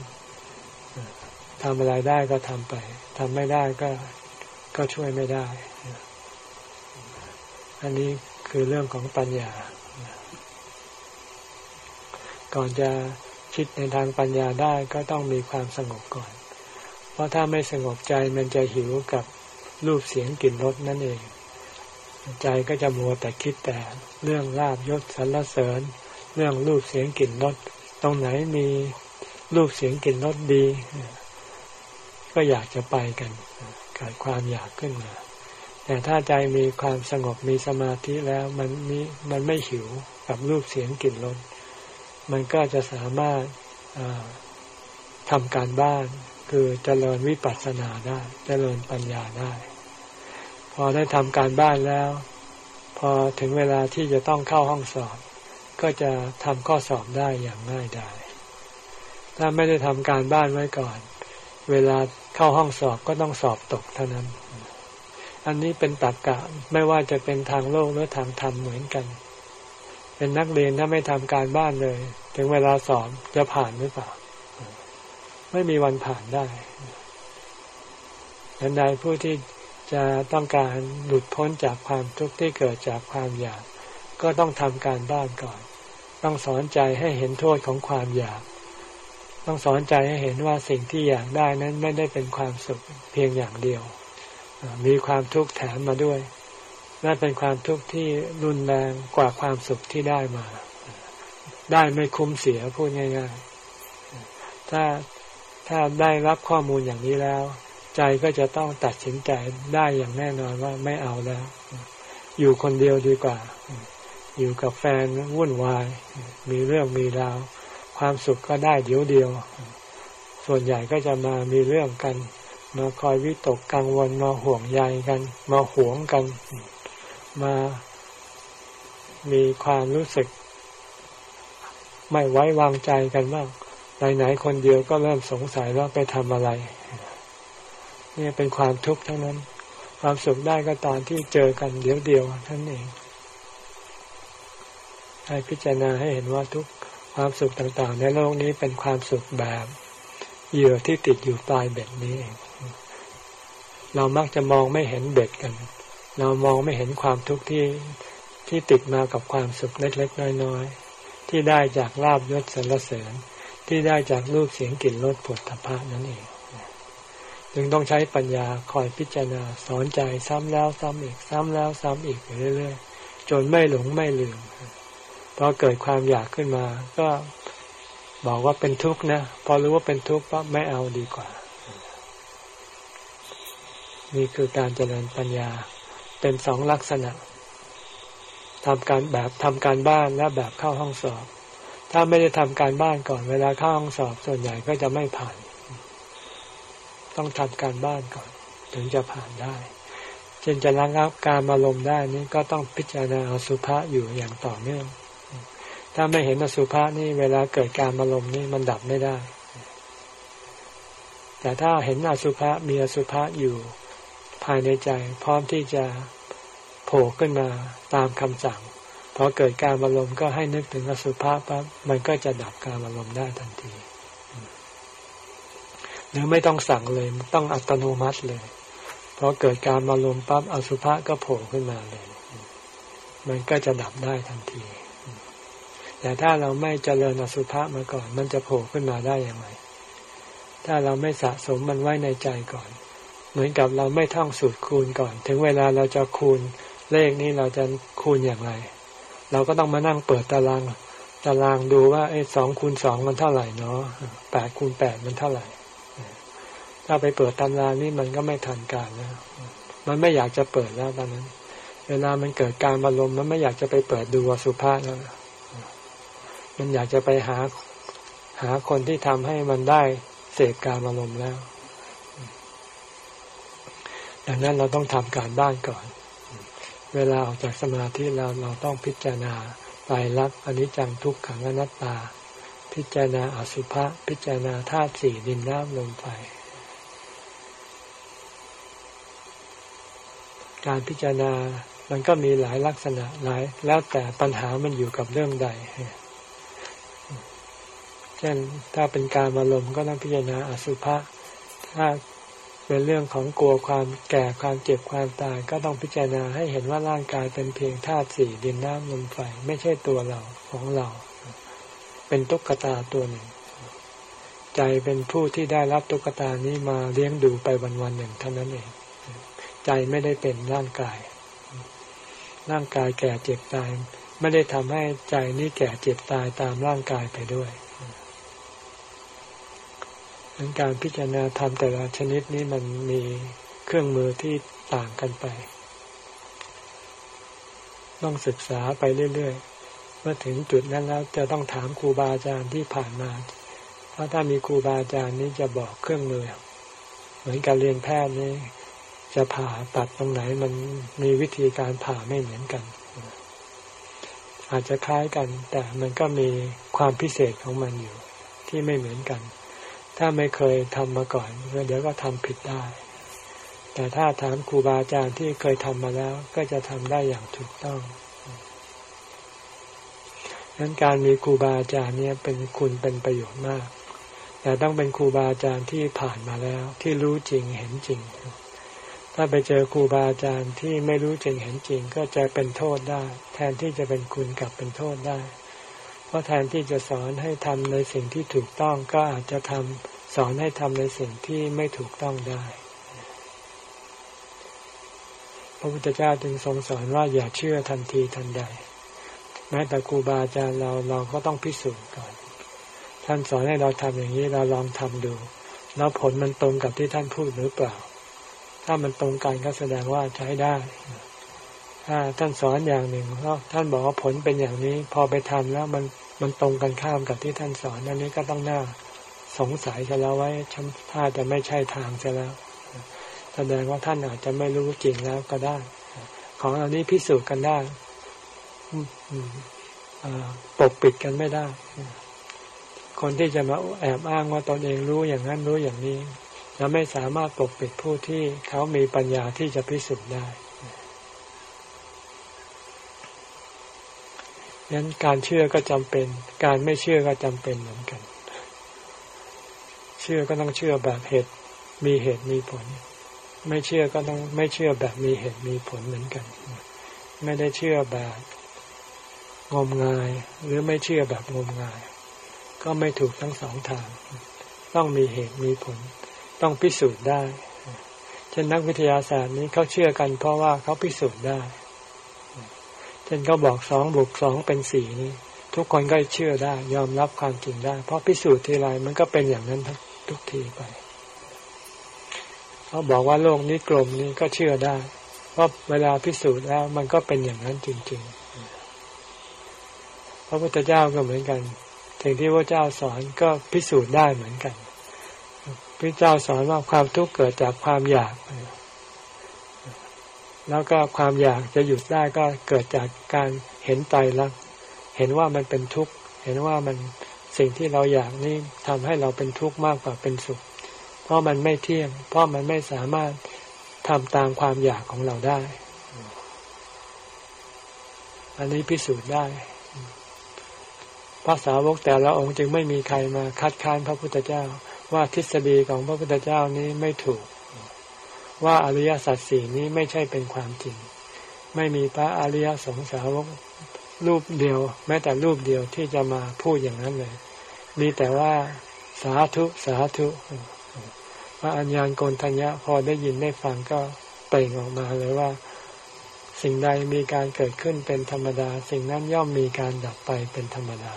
ทำอะไรได้ก็ทำไปทำไม่ได้ก็ก็ช่วยไม่ได้ อันนี้คือเรื่องของปัญญา ก่อนจะคิดในทางปัญญาได้ก็ต้องมีความสงบก่อน เพราะถ้าไม่สงบใจมันจะหิวกับรูปเสียงกลิ่นรสนั่นเอง ใจก็จะมัวแต่คิดแต่เรื่องลาบยศสรรเสริญ เรื่องรูปเสียงกลิ่นรสตรงไหนมีรูปเสียงกลิ่นรสดี ก็อยากจะไปกันเกิดความอยากขึ้นมา แต่ถ้าใจมีความสงบมีสมาธิแล้วมันมีมันไม่หิวกับรูปเสียงกลิ่นรสมันก็จะสามารถทำการบ้าน คือเจริญวิปัสสนาได้ เจริญปัญญาได้ อได้ทำการบ้านแล้ว พอถึงเวลาที่จะต้องเข้าห้องสอบ ก็จะทำข้อสอบได้อย่างง่ายดายถ้าไม่ได้ทำการบ้านไว้ก่อน เวลาเข้าห้องสอบก็ต้องสอบตกเท่านั้น อันนี้เป็นตักกะไม่ว่าจะเป็นทางโลกหรือทางธรรมเหมือนกัน เป็นนักเรียนถ้าไม่ทำการบ้านเลย ถึงเวลาสอบจะผ่านหรือเปล่า ไม่มีวันผ่านได้ดังนั้นผู้ที่ จะต้องการหลุดพ้นจากความทุกข์ที่เกิดจากความอยาก ก็ต้องทำการบ้านก่อน ต้องสอนใจให้เห็นโทษของความอยาก ต้องสอนใจให้เห็นว่าสิ่งที่อยากได้นั้นไม่ได้เป็นความสุขเพียงอย่างเดียว มีความทุกข์แถมมาด้วยนั่นเป็นความทุกข์ที่รุนแรงกว่าความสุขที่ได้มา ได้ไม่คุ้มเสียพูดง่าย ๆ ถ้าถ้าได้รับข้อมูลอย่างนี้แล้ว ใจก็จะต้องตัดสินใจได้อย่างแน่นอนว่าไม่เอาแล้ว อยู่คนเดียวดีกว่า อยู่กับแฟนวุ่นวาย มีเรื่องมีราว ความสุขก็ได้เดียวเดียว ส่วนใหญ่ก็จะมามีเรื่องกัน มาคอยวิตกกังวลมาห่วงใยกัน มาหวงกัน มามีความรู้สึก ไม่ไว้วางใจกันบ้างไหนๆคนเดียวก็เริ่มสงสัยว่าไปทำอะไร นี่เป็นความทุกข์ทั้งนั้น ความสุขได้ก็ตอนที่เจอกันเดียวเดียวท่านเองให้พิจารณาให้เห็นว่าทุกความสุขต่างๆ ในโลกนี้เป็นความสุขแบบเหยื่อที่ติดอยู่ปลายเบ็ดนี้เองเรามักจะมองไม่เห็นเบ็ดกัน เรามองไม่เห็นความทุกข์ที่ที่ติดมากับความสุขเล็ก ๆ น้อยๆที่ได้จากลาบยศสรรเสริญ ที่ได้จากรูปเสียงกลิ่นรสผลทพะนั่นเอง จึงต้องใช้ปัญญาคอยพิจารณาสอนใจซ้ำแล้วซ้ำอีก ซ้ำแล้วซ้ำอีกเรื่อยๆจนไม่หลงไม่ลืมพอเกิดความอยากขึ้นมา ก็บอกว่าเป็นทุกข์นะพอรู้ว่าเป็นทุกข์ก็ไม่เอาดีกว่า นี่คือการเจริญปัญญาเป็นสองลักษณะทำการแบบทำการบ้านและแบบเข้าห้องสอบ ถ้าไม่ได้ทำการบ้านก่อนเวลาเข้าห้องสอบส่วนใหญ่ก็จะไม่ผ่าน ต้องทำการบ้านก่อน ถึงจะผ่านได้เช่นจะระงับการอารมณ์ได้นี่ก็ต้องพิจารณาอสุภะอยู่อย่างต่อเนื่อง ถ้าไม่เห็นอสุภะนี่เวลาเกิดการอารมณ์นี่มันดับไม่ได้ แต่ถ้าเห็นอสุภะมีอสุภะอยู่ภายในใจ พร้อมที่จะโผล่ขึ้นมาตามคำสั่งพอเกิดการอารมณ์ก็ให้นึกถึงอสุภะปั๊บมันก็จะดับการอารมณ์ได้ทันที หรือไม่ต้องสั่งเลยต้องอัตโนมัติเลยพอเกิดการมาลมปั๊บอสุภะก็โผล่ขึ้นมาเลย มันก็จะดับได้ทันทีแต่ถ้าเราไม่เจริญอสุภะมาก่อน มันจะโผล่ขึ้นมาได้อย่างไร ถ้าเราไม่สะสมมันไว้ในใจก่อน เหมือนกับเราไม่ท่องสูตรคูณก่อน ถึงเวลาเราจะคูณเลขนี้เราจะคูณอย่างไร เราก็ต้องมานั่งเปิดตาราง ตารางดูว่าไอ้สองคูณสองมันเท่าไหร่เนาะแปดคูณแปดมันเท่าไหร่ ถ้าไปเปิดตำรานี่มันก็ไม่ทันการแล้ว มันไม่อยากจะเปิดแล้วตอนนั้น เวลามันเกิดการบรรลมมันไม่อยากจะไปเปิดดูสุภาพแล้ว มันอยากจะไปหาหาคนที่ทำให้มันได้เสพการบรรลมแล้ว ดังนั้นเราต้องทำการบ้านก่อน เวลาออกจากสมาธิเราเราต้องพิจารณาไตรลักษณ์อนิจจังทุกขังอนัตตา พิจารณาอสุภะพิจารณาธาตุสี่ดินน้ำลมไฟ การพิจารณามันก็มีหลายลักษณะหลาย แล้วแต่ปัญหามันอยู่กับเรื่องใด เช่นถ้าเป็นการอารมณ์ก็ต้องพิจารณาอสุภะถ้าเป็นเรื่องของกลัวความแก่ความเจ็บความตาย ก็ต้องพิจารณาให้เห็นว่าร่างกายเป็นเพียงธาตุสี่ดินน้ำลมไฟไม่ใช่ตัวเราของเรา เป็นตุ๊กตาตัวหนึ่ง ใจเป็นผู้ที่ได้รับตุ๊กตานี้มาเลี้ยงดูไปวันวันหนึ่งเท่านั้นเอง ใจไม่ได้เป็นร่างกาย ร่างกายแก่เจ็บตาย ไม่ได้ทำให้ใจนี้แก่เจ็บตายตามร่างกายไปด้วยดังการพิจารณาธรรมแต่ละชนิดนี้มันมีเครื่องมือที่ต่างกันไป ต้องศึกษาไปเรื่อยๆ เมื่อถึงจุดนั้นแล้วจะต้องถามครูบาอาจารย์ที่ผ่านมาเพราะถ้ามีครูบาอาจารย์นี้จะบอกเครื่องมือ เหมือนการเรียนแพทย์นี่ จะผ่าตัดตรงไหนมันมีวิธีการผ่าไม่เหมือนกัน อาจจะคล้ายกัน แต่มันก็มีความพิเศษของมันอยู่ ที่ไม่เหมือนกัน ถ้าไม่เคยทำมาก่อนเดี๋ยวก็ทำผิดได้ แต่ถ้าถามครูบาอาจารย์ที่เคยทำมาแล้ว ก็จะทำได้อย่างถูกต้องดังนั้นการมีครูบาอาจารย์เนี่ยเป็นคุณเป็นประโยชน์มาก แต่ต้องเป็นครูบาอาจารย์ที่ผ่านมาแล้ว ที่รู้จริงเห็นจริง ถ้าไปเจอครูบาอาจารย์ที่ไม่รู้จริงเห็นจริงก็จะเป็นโทษได้ แทนที่จะเป็นคุณกลับเป็นโทษได้ เพราะแทนที่จะสอนให้ทำในสิ่งที่ถูกต้องก็อาจจะทำสอนให้ทำในสิ่งที่ไม่ถูกต้องได้ พระพุทธเจ้าจึงทรงสอนว่าอย่าเชื่อทันทีทันใด แม้แต่ครูบาอาจารย์เราเราก็ต้องพิสูจน์ก่อน ท่านสอนให้เราทำอย่างนี้เราลองทำดู แล้วผลมันตรงกับที่ท่านพูดหรือเปล่า ถ้ามันตรงกันก็แสดงว่าใช้ได้ ถ้าท่านสอนอย่างหนึ่งแล้วท่านบอกว่าผลเป็นอย่างนี้ พอไปทำแล้วมันมันตรงกันข้ามกับที่ท่านสอนอันนี้ก็ต้องน่าสงสัยจะแล้วไว้ถ้าจะไม่ใช่ทางจะแล้ว แสดงว่าท่านอาจจะไม่รู้จริงแล้วก็ได้ ของเหล่านี้พิสูจน์กันได้ปกปิดกันไม่ได้ คนที่จะมาแอบอ้างว่าตนเองรู้อย่างนั้นรู้อย่างนี้ และไม่สามารถปกปิดผู้ที่เขามีปัญญาที่จะพิสูจน์ได้ดังนั้นการเชื่อก็จำเป็น การไม่เชื่อก็จำเป็นเหมือนกัน เชื่อก็ต้องเชื่อแบบเหตุ มีเหตุมีผล ไม่เชื่อก็ต้องไม่เชื่อแบบมีเหตุมีผลเหมือนกัน ไม่ได้เชื่อแบบงมงาย หรือไม่เชื่อแบบงมงาย ก็ไม่ถูกทั้งสองทาง ต้องมีเหตุมีผล ต้องพิสูจน์ได้เช่นนักวิทยาศาสตร์นี้เขาเชื่อกัน เพราะว่าเขาพิสูจน์ได้ เช่นเขาบอกสองบวกสองเป็นสี่นี้ทุกคนก็เชื่อได้ ยอมรับความจริงได้ เพราะพิสูจน์ทีไรมันก็เป็นอย่างนั้นทุกทีไปเขาบอกว่าโลกนี้กลมนี้ก็เชื่อได้ เพราะเวลาพิสูจน์แล้วมันก็เป็นอย่างนั้นจริง ๆ พระพุทธเจ้าก็เหมือนกันสิ่งที่พระเจ้าสอนก็พิสูจน์ได้เหมือนกัน พระเจ้าสอนว่าความทุกข์เกิดจากความอยาก แล้วก็ความอยากจะหยุดได้ก็เกิดจากการเห็นไตรลักษณ์เห็นว่ามันเป็นทุกข์ เห็นว่ามันสิ่งที่เราอยากนี่ทำให้เราเป็นทุกข์มากกว่าเป็นสุข เพราะมันไม่เที่ยง เพราะมันไม่สามารถทำตามความอยากของเราได้ อันนี้พิสูจน์ได้พระสาวกแต่ละองค์จึงไม่มีใครมาคัดค้านพระพุทธเจ้า ว่าทฤษฎีของพระพุทธเจ้านี้ไม่ถูก ว่าอริยสัจสี่นี้ไม่ใช่เป็นความจริง ไม่มีพระอริยสงสาวกรูปเดียว แม้แต่รูปเดียวที่จะมาพูดอย่างนั้นเลย มีแต่ว่าสาธุสาธุพระอัญญาณโกนทัญญะพอได้ยินได้ฟังก็เป่งออกมาเลยว่า สิ่งใดมีการเกิดขึ้นเป็นธรรมดา สิ่งนั้นย่อมมีการดับไปเป็นธรรมดา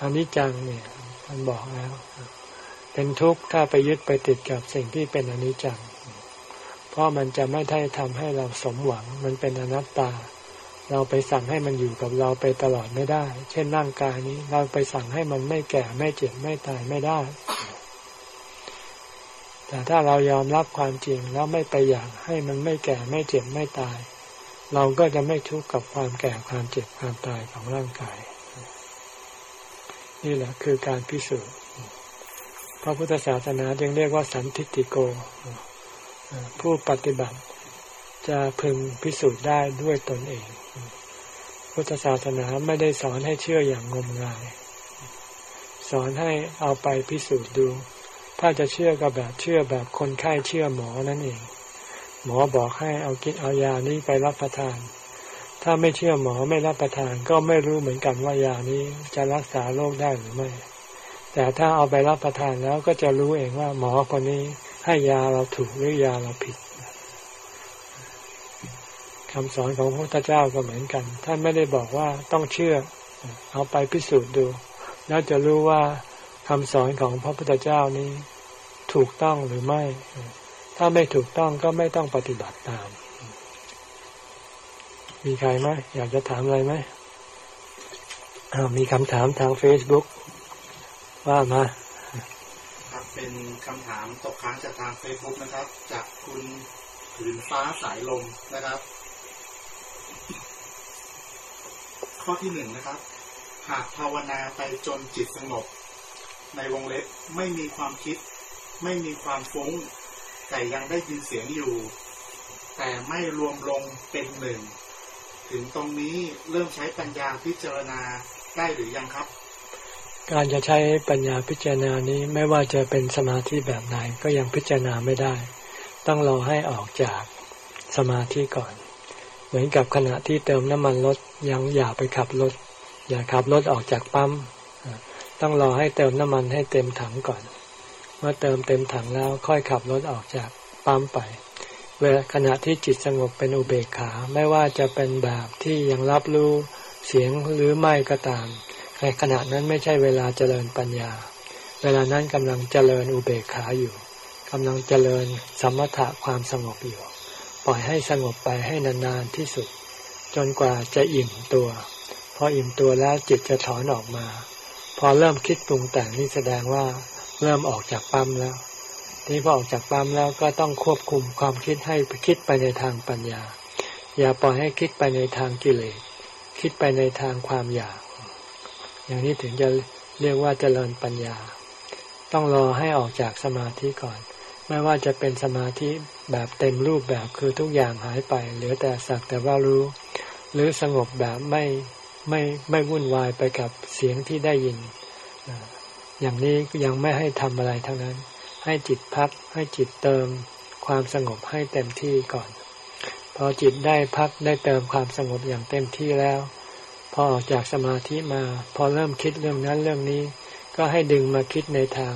อันนี้จังเนี่ยมันบอกแล้ว เป็นทุกข์ถ้าไปยึดไปติดกับสิ่งที่เป็นอนิจจัง เพราะมันจะไม่ได้ทำให้เราสมหวัง มันเป็นอนัตตา เราไปสั่งให้มันอยู่กับเราไปตลอดไม่ได้ เช่นร่างกายนี้ เราไปสั่งให้มันไม่แก่ไม่เจ็บไม่ตายไม่ได้ แต่ถ้าเรายอมรับความจริงแล้วไม่ไปอยากให้มันไม่แก่ไม่เจ็บไม่ตาย เราก็จะไม่ทุกข์กับความแก่ความเจ็บความตายของร่างกาย นี่แหละคือการพิสูจน์ พระพุทธศาสนาจึงเรียกว่าสันทิติโก ผู้ปฏิบัติจะพึงพิสูจน์ได้ด้วยตนเอง พุทธศาสนาไม่ได้สอนให้เชื่ออย่างงมงาย สอนให้เอาไปพิสูจน์ดู ถ้าจะเชื่อก็แบบเชื่อแบบคนไข้เชื่อหมอนั่นเอง หมอบอกให้เอากินเอายานี้ไปรับประทาน ถ้าไม่เชื่อหมอไม่รับประทานก็ไม่รู้เหมือนกันว่ายานี้จะรักษาโรคได้หรือไม่ แต่ถ้าเอาไปรับประทานแล้วก็จะรู้เองว่าหมอคนนี้ให้ยาเราถูกหรือยาเราผิดคำสอนของพระพุทธเจ้าก็เหมือนกัน ท่านไม่ได้บอกว่าต้องเชื่อ เอาไปพิสูจน์ดู แล้วจะรู้ว่าคำสอนของพระพุทธเจ้านี้ถูกต้องหรือไม่ ถ้าไม่ถูกต้องก็ไม่ต้องปฏิบัติตาม มีใครไหมอยากจะถามอะไรไหมมีคำถามทางเฟซบุ๊ก ว่ามาครับเป็นคำถามตกค้างจากทางเฟซบุ๊กนะครับ จากคุณผืนฟ้าสายลมนะครับ ข้อที่หนึ่งนะครับ หากภาวนาไปจนจิตสงบ ในวงเล็บไม่มีความคิด ไม่มีความฟุ้ง แต่ยังได้ยินเสียงอยู่ แต่ไม่รวมลงเป็นหนึ่ง ถึงตรงนี้เริ่มใช้ปัญญาพิจารณาได้หรือยังครับ การจะใช้ปัญญาพิจารณานี้ไม่ว่าจะเป็นสมาธิแบบไหนก็ยังพิจารณาไม่ได้ ต้องรอให้ออกจากสมาธิก่อน เหมือนกับขณะที่เติมน้ำมันรถยังอย่าไปขับรถ อย่าขับรถออกจากปั๊มต้องรอให้เติมน้ำมันให้เต็มถังก่อน เมื่อเติมเต็มถังแล้วค่อยขับรถออกจากปั๊มไป เวลาขณะที่จิตสงบเป็นอุเบกขาไม่ว่าจะเป็นแบบที่ยังรับรู้เสียงหรือไม่ก็ตาม ในขณะนั้นไม่ใช่เวลาเจริญปัญญา เวลานั้นกำลังเจริญอุเบกขาอยู่กำลังเจริญสมถะความสงบอยู่ ปล่อยให้สงบไปให้นานๆที่สุด จนกว่าจะอิ่มตัว พออิ่มตัวแล้วจิตจะถอนออกมา พอเริ่มคิดปรุงแต่งนี่แสดงว่าเริ่มออกจากปั๊มแล้วทีพอออกจากปั๊มแล้วก็ต้องควบคุมความคิดให้คิดไปในทางปัญญา อย่าปล่อยให้คิดไปในทางกิเลสคิดไปในทางความอยาก อย่างนี้ถึงจะเรียกว่าเจริญปัญญา ต้องรอให้ออกจากสมาธิก่อน ไม่ว่าจะเป็นสมาธิแบบเต็มรูปแบบคือทุกอย่างหายไป เหลือแต่สักแต่ว่ารู้ หรือสงบแบบไม่ไม่ไม่วุ่นวายไปกับเสียงที่ได้ยิน อย่างนี้ยังไม่ให้ทำอะไรทั้งนั้น ให้จิตพักให้จิตเติมความสงบให้เต็มที่ก่อน พอจิตได้พักได้เติมความสงบอย่างเต็มที่แล้ว พอออกจากสมาธิมา พอเริ่มคิดเรื่องนั้นเรื่องนี้ ก็ให้ดึงมาคิดในทาง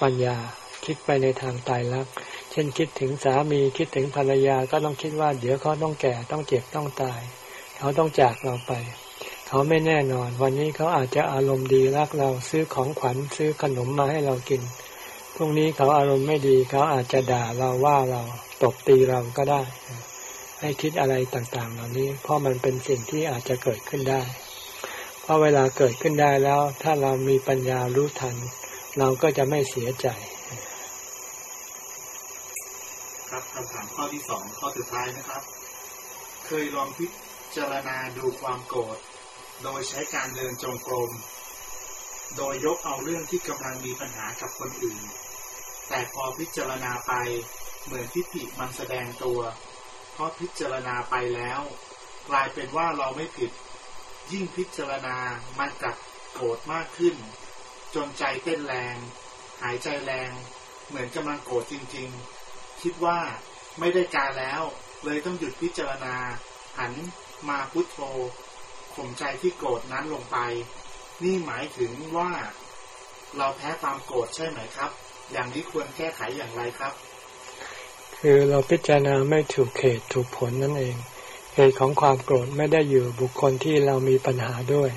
ปัญญา คิดไปในทางตายรัก เช่นคิดถึงสามีคิดถึงภรรยาก็ต้องคิดว่า เดี๋ยวเขาต้องแก่ต้องเจ็บต้องตาย เขาต้องจากเราไป เขาไม่แน่นอน วันนี้เขาอาจจะอารมณ์ดีรักเราซื้อของขวัญซื้อขนมมาให้เรากินพรุ่งนี้เขาอารมณ์ไม่ดีเขาอาจจะด่าเราว่าเราตบตีเราก็ได้ ให้คิดอะไรต่างๆ เหล่านี้ เพราะมันเป็นสิ่งที่อาจจะเกิดขึ้นได้ เพราะเวลาเกิดขึ้นได้แล้ว ถ้าเรามีปัญญารู้ทัน เราก็จะไม่เสียใจ ครับคำถามข้อที่สองข้อสุดท้ายนะครับ เคยลองพิจารณาดูความโกรธโดยใช้การเดินจงกรม โดยยกเอาเรื่องที่กำลังมีปัญหากับคนอื่น แต่พอพิจารณาไปเหมือนทิฏฐิมันแสดงตัว เพราะพิจารณาไปแล้ว กลายเป็นว่าเราไม่ผิด ยิ่งพิจารณามันกลับโกรธมากขึ้น จนใจเต้นแรง หายใจแรง เหมือนกำลังโกรธจริง ๆ คิดว่าไม่ได้การแล้ว เลยต้องหยุดพิจารณา หันมาพุทโธข่มใจที่โกรธนั้นลงไป นี่หมายถึงว่า เราแพ้ความโกรธใช่ไหมครับ อย่างนี้ควรแก้ไขอย่างไรครับ คือเราพิจารณาไม่ถูกเขตถูกผลนั่นเอง เหตุของความโกรธไม่ได้อยู่บุคคลที่เรามีปัญหาด้วย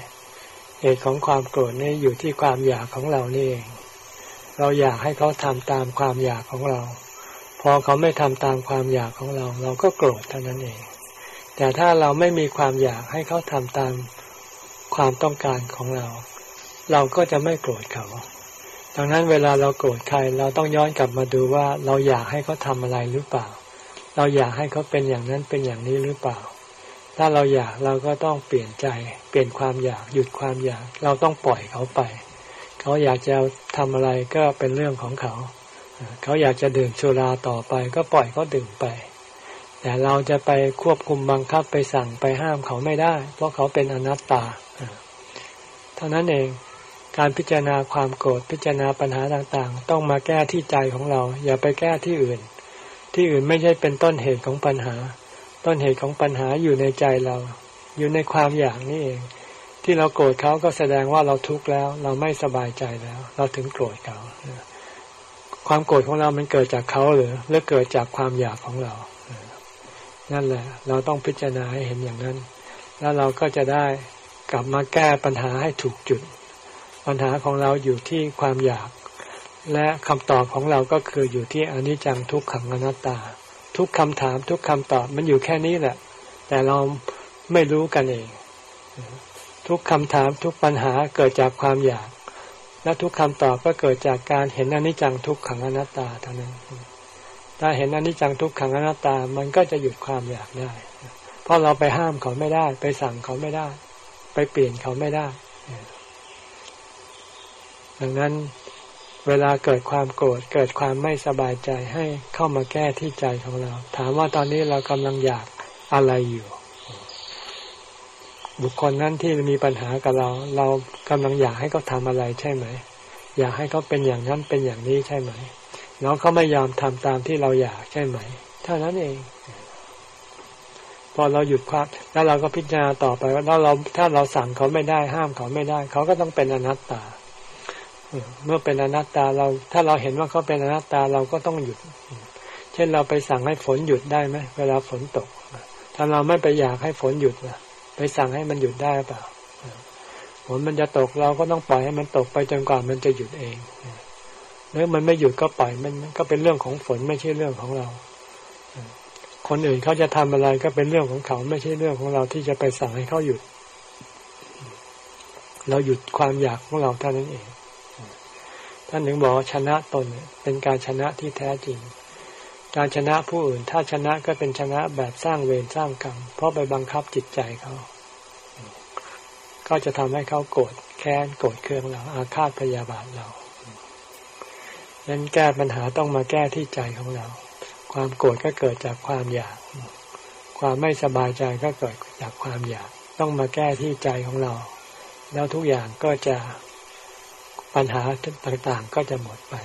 เหตุของความโกรธนี่อยู่ที่ความอยากของเรานี่เอง เราอยากให้เขาทำตามความอยากของเรา พอเขาไม่ทำตามความอยากของเรา เราก็โกรธเท่านั้นเอง แต่ถ้าเราไม่มีความอยากให้เขาทำตามความต้องการของเรา เราก็จะไม่โกรธเขา ดังนั้นเวลาเราโกรธใครเราต้องย้อนกลับมาดูว่าเราอยากให้เขาทำอะไรหรือเปล่า เราอยากให้เขาเป็นอย่างนั้นเป็นอย่างนี้หรือเปล่า ถ้าเราอยากเราก็ต้องเปลี่ยนใจ เปลี่ยนความอยากหยุดความอยาก เราต้องปล่อยเขาไป เขาอยากจะทำอะไรก็เป็นเรื่องของเขา เขาอยากจะดื่มสุราต่อไป ก็ปล่อยเขาดื่มไป แต่เราจะไปควบคุมบังคับไปสั่งไปห้ามเขาไม่ได้ เพราะเขาเป็นอนัตตา เท่านั้นเอง การพิจารณาความโกรธพิจารณาปัญหาต่างๆ ต้องมาแก้ที่ใจของเรา อย่าไปแก้ที่อื่น ที่อื่นไม่ใช่เป็นต้นเหตุของปัญหา ต้นเหตุของปัญหาอยู่ในใจเรา อยู่ในความอยากนี่เอง ที่เราโกรธเขาก็แสดงว่าเราทุกข์แล้ว เราไม่สบายใจแล้ว เราถึงโกรธเขาความโกรธของเรา มันเกิดจากเขาหรือหรือเกิดจากความอยากของเรา นั่นแหละ เราต้องพิจารณาให้เห็นอย่างนั้น แล้วเราก็จะได้กลับมาแก้ปัญหาให้ถูกจุด ปัญหาของเราอยู่ที่ความอยาก และคำตอบของเราก็คืออยู่ที่อนิจจังทุกขังอนัตตา ทุกคำถามทุกคำตอบมันอยู่แค่นี้แหละ แต่เราไม่รู้กันเอง ทุกคำถามทุกปัญหาเกิดจากความอยาก และทุกคำตอบก็เกิดจากการเห็นอนิจจังทุกขังอนัตตาเท่านั้น ถ้าเห็นอนิจจังทุกขังอนัตตามันก็จะหยุดความอยากได้ เพราะเราไปห้ามเขาไม่ได้ ไปสั่งเขาไม่ได้ ไปเปลี่ยนเขาไม่ได้ ดังนั้นเวลาเกิดความโกรธเกิดความไม่สบายใจให้เข้ามาแก้ที่ใจของเรา ถามว่าตอนนี้เรากำลังอยากอะไรอยู่ บุคคลนั้นที่มีปัญหากับเรา เรากำลังอยากให้เขาทำอะไรใช่ไหม อยากให้เขาเป็นอย่างนั้นเป็นอย่างนี้ใช่ไหมน้องเขาไม่ยอมทำตามที่เราอยากใช่ไหมเท่านั้นเองพอเราหยุดความแล้วเราก็พิจารณาต่อไปว่าถ้าเราถ้าเราสั่งเขาไม่ได้ห้ามเขาไม่ได้ เขาก็ต้องเป็นอนัตตา เมื่อเป็นอนัตตาเรา ถ้าเราเห็นว่าเขาเป็นอนัตตาเราก็ต้องหยุด เช่นเราไปสั่งให้ฝนหยุดได้ไหมเวลาฝนตก ถ้าเราไม่ไปอยากให้ฝนหยุดนะไปสั่งให้มันหยุดได้เปล่าฝนมันจะตกเราก็ต้องปล่อยให้มันตกไปจนกว่ามันจะหยุดเองแล้วมันไม่หยุดก็ปล่อยมันก็เป็นเรื่องของฝนไม่ใช่เรื่องของเรา คนอื่นเขาจะทำอะไรก็เป็นเรื่องของเขาไม่ใช่เรื่องของเราที่จะไปสั่งให้เขาหยุด เราหยุดความอยากของเราเท่านั้นเอง ท่านถึงบอกชนะตนเป็นการชนะที่แท้จริง การชนะผู้อื่น ถ้าชนะก็เป็นชนะแบบสร้างเวรสร้างกรรมเพราะไปบังคับจิตใจเขา ก็จะทำให้เขาโกรธแค้นโกรธเคืองเราอาฆาตพยาบาทเราดังนั้นแก้ปัญหาต้องมาแก้ที่ใจของเรา ความโกรธก็เกิดจากความอยาก ความไม่สบายใจก็เกิดจากความอยาก ต้องมาแก้ที่ใจของเรา แล้วทุกอย่างก็จะ ปัญหาต่างๆก็จะหมดไป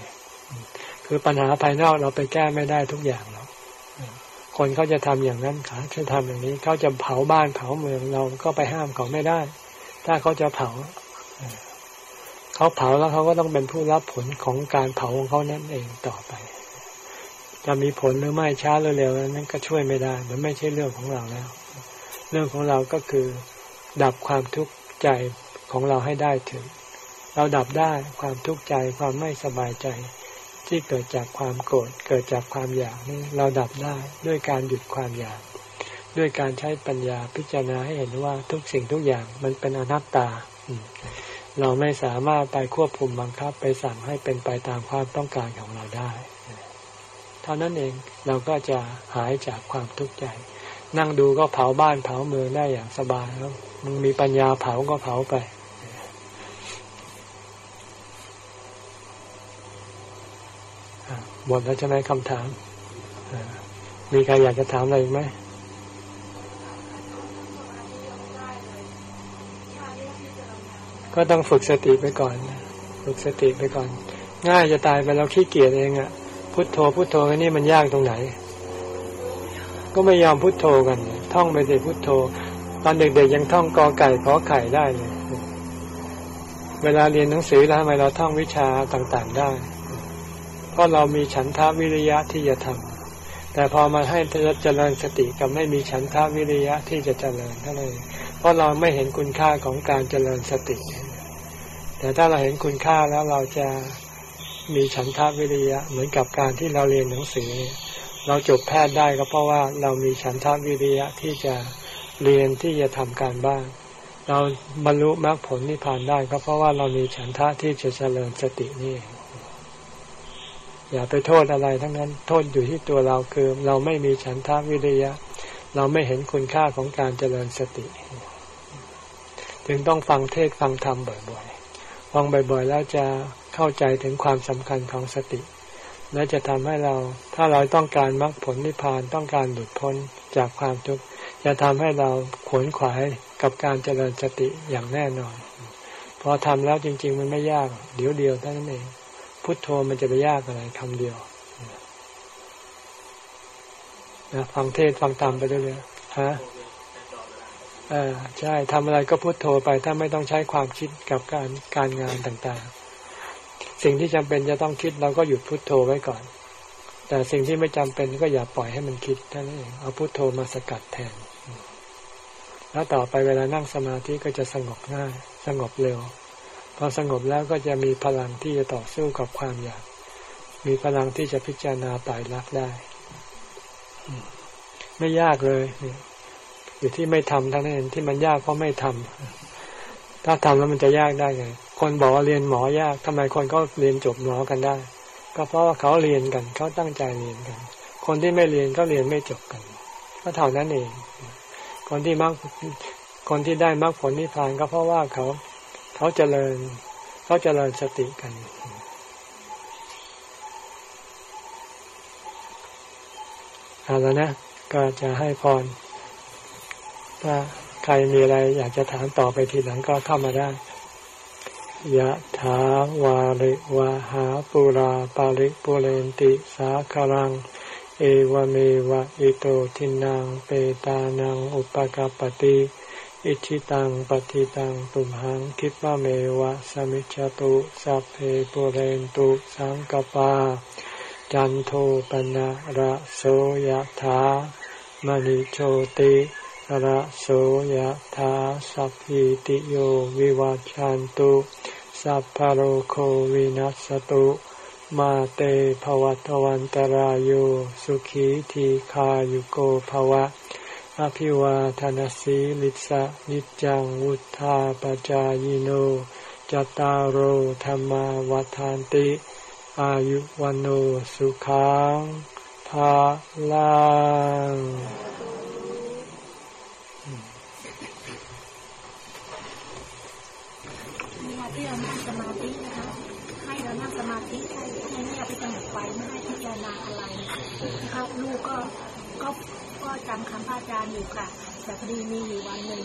คือปัญหาภายนอกเราไปแก้ไม่ได้ทุกอย่างหรอกคนเขาจะทำอย่างนั้นเขาจะทำอย่างนี้เขาจะเผาบ้านเผาเมืองเราก็ไปห้ามเขาไม่ได้ ถ้าเขาจะเผาเขาเผาแล้วเขาก็ต้องเป็นผู้รับผลของการเผาของเขานั่นเองต่อไป จะมีผลหรือไม่ช้าหรือเร็วนั้นก็ช่วยไม่ได้มันไม่ใช่เรื่องของเราแล้ว เรื่องของเราก็คือ ดับความทุกข์ใจของเราให้ได้ถึง เราดับได้ความทุกข์ใจความไม่สบายใจ ที่เกิดจากความโกรธเกิดจากความอยากนี่เราดับได้ด้วยการหยุดความอยาก ด้วยการใช้ปัญญาพิจารณาให้เห็นว่าทุกสิ่งทุกอย่างมันเป็นอนัตตา เราไม่สามารถไปควบคุมบังคับไปสั่งให้เป็นไปตามความต้องการของเราได้ เท่านั้นเองเราก็จะหายจากความทุกข์ใจ นั่งดูก็เผาบ้านเผาเมืองได้อย่างสบายแล้วมึงมีปัญญาเผาก็เผาไป หมดแล้วใช่ไหมคำถาม มีใครอยากจะถามอะไรไหมก็ต้องฝึกสติไปก่อน ฝึกสติไปก่อน ง่ายจะตายไปเราขี้เกียจเองอะพุทโธพุทโธกันนี่มันยากตรงไหน ก็ไม่ยอมพุทโธกัน ท่องไปสิพุทโธ ตอนเด็กๆยังท่องกอไก่ขอไข่ได้เลย เวลาเรียนหนังสือแล้วทำไมเราท่องวิชาต่างๆได้ เพราะเรามีฉันทาวิริยะที่จะทำแต่พอมาให้เจริญสติกับไม่มีฉันทาวิริยะที่จะเจริญเท่านั้นเพราะเราไม่เห็นคุณค่าของการเจริญสติ แต่ถ้าเราเห็นคุณค่าแล้วเราจะมีฉันทาวิริยะเหมือนกับการที่เราเรียนหนังสือ เราจบแพทย์ได้ก็เพราะว่าเรามีฉันทาวิริยะที่จะเรียนที่จะทำการบ้านเราบรรลุมรรคผลนิพพานได้ก็เพราะว่าเรามีฉันทะที่จะเจริญสตินี่อ อย่าไปโทษอะไรทั้งนั้น โทษอยู่ที่ตัวเราคือเราไม่มีฉันทาวิริยะ เราไม่เห็นคุณค่าของการเจริญสติ จึงต้องฟังเทศฟังธรรมบ่อยๆ ฟังบ่อยๆ แล้วจะเข้าใจถึงความสำคัญของสติ และจะทำให้เรา ถ้าเราต้องการมรรคผลนิพพานต้องการหลุดพ้นจากความทุกข์ จะทำให้เราขวนขวายกับการเจริญสติอย่างแน่นอน พอทำแล้วจริง ๆ มันไม่ยาก เดี๋ยวเดียวเท่านั้นเอง พุทโธมันจะไปยากอะไรคำเดียวนะฟังเทศฟังธรรมไปเรื่อยๆฮะอ่าใช่ทำอะไรก็พุทโธไป ถ้าไม่ต้องใช้ความคิดกับการการงานต่างๆ สิ่งที่จำเป็นจะต้องคิดเราก็หยุดพุทโธไว้ก่อน แต่สิ่งที่ไม่จำเป็นก็อย่าปล่อยให้มันคิดท่านเองเอาพุทโธมาสกัดแทน แล้วต่อไปเวลานั่งสมาธิก็จะสงบง่าย สงบเร็ว พอสงบแล้วก็จะมีพลังที่จะต่อสู้กับความอยาก มีพลังที่จะพิจารณาตายรักได้ ไม่ยากเลยอยู่ที่ไม่ทำเท่านั้นเองที่มันยากเพราะไม่ทำถ้าทำแล้วมันจะยากได้ไงคนบอกว่าเรียนหมอยากทำไมคนก็เรียนจบหมอกันได้ ก็เพราะว่าเขาเรียนกันเขาตั้งใจเรียนกัน คนที่ไม่เรียนก็เรียนไม่จบกันก็เท่านั้นเอง คนที่มากคนที่ได้มากผลนิพพานก็เพราะว่าเขา เขาเจริญเขาเจริญสติกัน เอาแล้วนะ ก็จะให้พร ถ้าใครมีอะไรอยากจะถามต่อไปทีหลังก็เข้ามาได้ยะถาวาริวาหาปุราปาริปุเรนติสาคารัง เอวเมวะอิโตทินังเปตานังอุปกาปติ อิชิตังปฏิตังตุมหังคิปะเมวะสมิจจตุสัพเพปุเรนตุสังกปา จันโทปนะระโสยธามณิโชติระโสยธาสัพพิติโยวิวัจจันตุสัพพโรโควินัสตุมาเตภวัตวันตรโยสุขีทีขายุโกภวะ อภิวาทานสีลิสะนิจังวุธาปจายโนจตารโหธรรมวาทานติ อายุวันโอสุขังภาลังที่เรานั่งสมาธินะคะให้เรานั่งสมาธิให้ให้ไม่เอาไปกำหนดไฟไม่ให้พิจารณาอะไรนะคะลูกก็ก็ ก็จำคำพระอาจารย์อยู่ค่ะ แต่พอดีมีอยู่วันหนึ่ง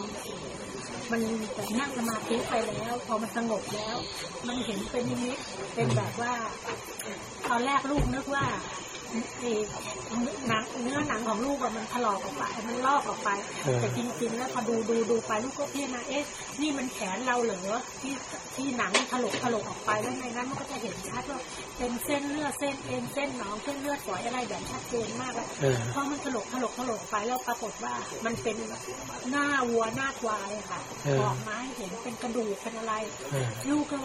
มันแต่นั่งสมาธิไปแล้ว พอมันสงบแล้ว มันเห็นเป็นนิมิตเป็นแบบว่า ตอนแรกลูกนึกว่า หนังเนื้อหนังของลูกอะมันถลอกออกไปมันลอกออกไปเออแต่จริงๆแล้วพอดูดูดูไปลูกก็พิจารณาเอ๊ะนี่มันแขนเราเหรอที่ที่หนังถลกถลกออกไปแล้วในนั้นมันก็จะเห็นชัดว่าเป็นเส้นเลือดเส้นเอ็นเส้นหนองเส้นเลือดฝอยอะไรแบบชัดเจนมากเลยเออพอมันถลกถลกถลกไปแล้วปรากฏว่ามันเป็นหน้าวัวหน้าควายอะค่ะเออออกมาให้เห็นเป็นกระดูกเป็นอะไรเออลูกก็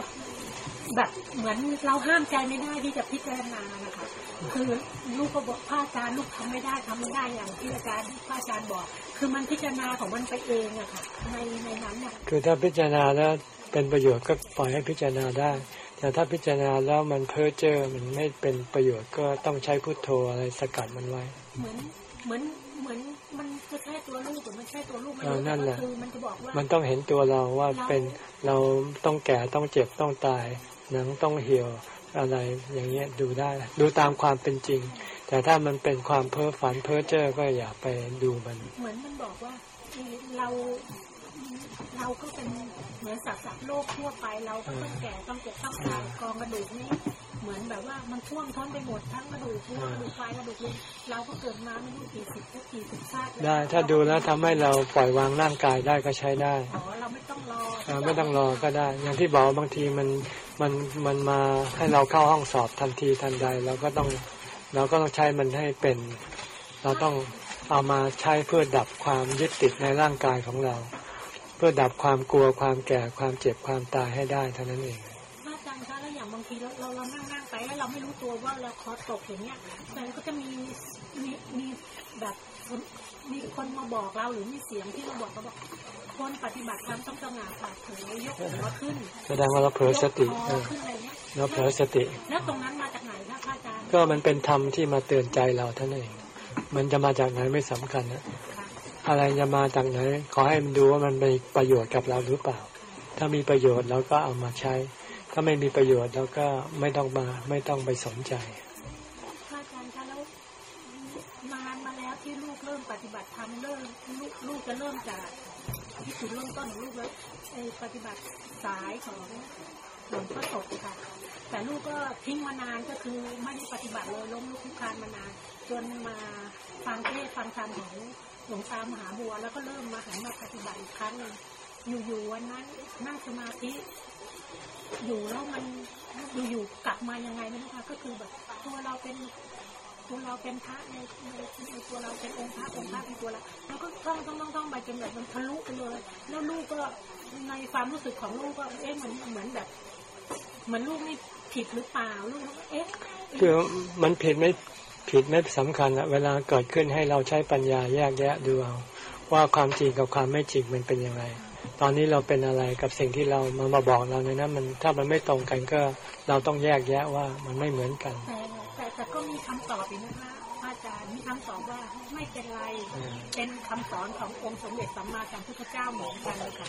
แบบเหมือนเราห้ามใจไม่ได้ที่จะพิจารณานะคะคือลูกก็บอกพระอาจารย์ลูกทำไม่ได้ทำไม่ได้อย่างที่อาจารย์พระอาจารย์บอก คือมันพิจารณาของมันไปเองอะค่ะในในนั้นอะคือถ้าพิจารณาแล้วเป็นประโยชน์ก็ปล่อยให้พิจารณาได้ แต่ถ้าพิจารณาแล้วมันเพ้อเจ้อมันไม่เป็นประโยชน์ก็ต้องใช้พุทโธอะไรสกัดมันไว้ เหมือนเหมือนเหมือนมันจะใช่ตัวลูกหรือไม่ใช่ตัวลูกไม่เออรู้นั่แต่นแหก็ละคือมันจะบอกว่ามันต้องเห็นตัวเราว่าเราเป็นเราต้องแก่ต้องเจ็บต้องตายหนังต้องเหี่ยว อะไรอย่างเงี้ยดูได้ ดูตามความเป็นจริง แต่ถ้ามันเป็นความเพ้อฝันเพ้อเจ้อก็อย่าไปดูมัน เหมือนมันบอกว่าเราเราก็เป็นเหมือนสัตว์สัตว์โลกทั่วไป เราก็ต้องแก่ต้องเจ็บต้องตายกองกระดูกนี้ เหมือนแบบว่ามันท่วมท้นไปหมดทั้งกระดูกหัวกระดูกไฟกระดูกลิ้นเราก็เกิดมาไม่รู้กี่สิบกี่สิบชาติได้ ถ้าดูแล้วทำให้เราปล่อยวางร่างกายได้ก็ใช้ได้อ๋อเราไม่ต้องรอเอ่อไม่ต้องรอก็ได้ อย่างที่บอกบางทีมันมันมันมาให้เราเข้าห้องสอบทันทีทันใดเราก็ต้องเราก็ต้องใช้มันให้เป็น เราต้องเอามาใช้เพื่อดับความยึดติดในร่างกายของเรา เพื่อดับความกลัวความแก่ความเจ็บความตายให้ได้เท่านั้นเอง ตัวว่าเราคอตกอย่างเงี้ยแต่ก็จะมีมีมีแบบคนมีคนมาบอกเราหรือมีเสียงที่มาบอกเราบอกคนปฏิบัติธรรมต้องสง่าผ่าเผยยกหัวขึ้น แสดงว่าเราเผลอสติยกคเอออขึ้นอะไรเงี้ยเราเผลอสติ แล้วตรงนั้นมาจากไหนคะพระอาจารย์ก็มันเป็นธรรมที่มาเตือนใจเราเท่านั้นเอง มันจะมาจากไหนไม่สำคัญนะค่ะอะไรจะมาจากไหน ขอให้มันดูว่ามันมีประโยชน์กับเราหรือเปล่า ถ้ามีประโยชน์เราก็เอามาใช้ ถ้าไม่มีประโยชน์เราก็ไม่ต้องมา ไม่ต้องไปสนใจพระอาจารย์คะแล้วนานมาแล้วที่ลูกเริ่มปฏิบัติธรรมเริ่มลูกลูกจะเริ่มจากที่จุดเริ่มต้นของลูกเลยไอ้ปฏิบัติสายของหลวงพ่อสดค่ะ แต่ลูกก็ทิ้งมานานก็คือไม่ได้ปฏิบัติเลยล้มลุกคลุกคลานมานาน จนมาฟังเทศฟังธรรมของหลวงตามหาบัว แล้วก็เริ่มมาหันมาปฏิบัติอีกครั้งหนึ่งอยู่ๆวันนั้นนั่งสมาธิ อยู่แล้วมันอยู่ๆกลับมายังไงไม่รู้ค่ะก็คือแบบตัวเราเป็นตัวเราเป็นพระในในในตัวเราเป็นองค์พระองค์พระเป็นตัวเราแล้วก็ท่องท่องท่องท่องไปจนแบบมันทะลุไปเลย แล้วลูกก็ในความรู้สึกของลูกก็เอ๊ะเหมือนเหมือนแบบเหมือนลูกไม่ผิดหรือเปล่าลูกเอ๊ะคือมันผิดไม่ผิดไม่สำคัญอะเวลาเกิดขึ้นให้เราใช้ปัญญาแยกแยะดูเอาว่าความจริงกับความไม่จริงมันเป็นยังไง ตอนนี้เราเป็นอะไรกับสิ่งที่เรามามาบอกเราในนั้นมันถ้ามันไม่ตรงกันก็เราต้องแยกแยะว่ามันไม่เหมือนกัน แต่แต่แต่ก็มีคำตอบอีกนะคะพระอาจารย์มีคำตอบว่าไม่เป็นไรอืมเป็นคำสอนขององค์สมเด็จสัมมาสัมพุทธเจ้าเหมือนกันเลยค่ะ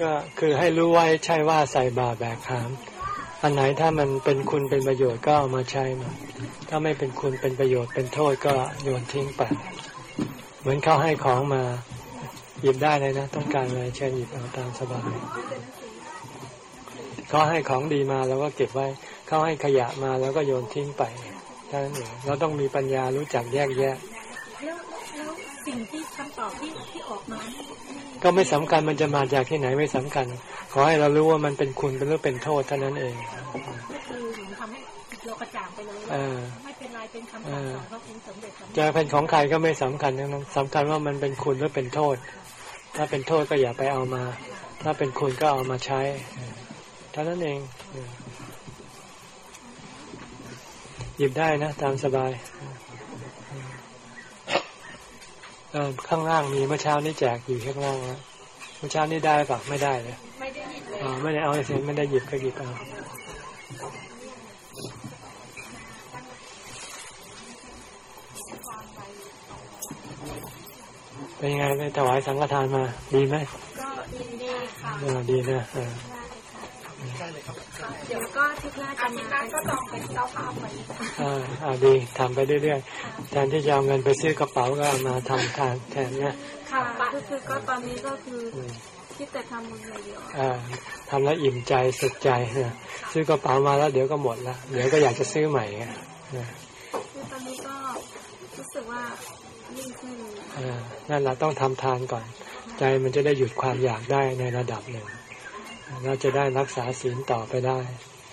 ก็คือให้รู้ไว้ใช่ว่าใส่บาแบกหาม อันไหนถ้ามันเป็นคุณเป็นประโยชน์ก็เอามาใช้มาถ้าไม่เป็นคุณเป็นประโยชน์เป็นโทษก็โยนทิ้งไป เหมือนเขาให้ของมา หยิบได้เลยนะ ต้องการอะไรเชิญหยิบเอาตามสบายเขาให้ของดีมาเราก็เก็บไว้เขาให้ขยะมาแล้วก็โยนทิ้งไปเท่านั้นเองเราต้องมีปัญญารู้จักแยกแยะแล้วแล้วสิ่งที่คำตอบที่ที่ออกมานี่ก็ไม่สำคัญมันจะมาจากที่ไหนไม่สำคัญ ขอให้เรารู้ว่ามันเป็นคุณเป็นหรือเป็นโทษเท่านั้นเองก็คือเหมือนทำให้เรากระจ่างไปเลยเอว่าอไม่เป็นไรเป็นคำสั่งสอนขององค์สมเด็จสัมมาจะเป็นของใครก็ไม่สำคัญทั้งนั้นสำคัญว่ามันเป็นคุณหรือเป็นโทษ ถ้าเป็นโทษก็อย่าไปเอามา ถ้าเป็นคุณก็เอามาใช้เออเท่านั้นเองเออหยิบได้นะ ตามสบายเออข้างล่างมีเมื่อเช้านี้แจกอยู่ข้างล่างแล้วเมื่อเช้านี้ได้ปะไม่ได้เลยไม่ได้หยิบเลยอ๋อไม่ได้เอาเสียไม่ได้หยิบก็หยิบเอา เป็นยังไงไปถวายสังฆทานมา ดีไหมก็ยินดีค่ะเออดีนะเออเดี๋ยวก็อาทิตย์หน้าจะมาก็ต้องเป็นเจ้าภาพไปอ่าอ่าดีทำไปเรื่อยๆแทนที่จะเอาเงินไปซื้อกระเป๋าก็เอามาทำทานแทนนะค่ะก็คือก็ตอนนี้ก็คืออืมคิดแต่ทำบุญอย่างเดียวอ่าทำแล้วอิ่มใจสุขใจนะซื้อกระเป๋ามาแล้วเดี๋ยวก็หมดละเดี๋ยวก็อยากจะซื้อใหม่ไงนะคือตอนนี้ก็รู้สึกว่ายิ่งขึ้นอ่า นั่นแหละต้องทำทานก่อน ใจมันจะได้หยุดความอยากได้ในระดับหนึ่งเราจะได้รักษาศีลต่อไปได้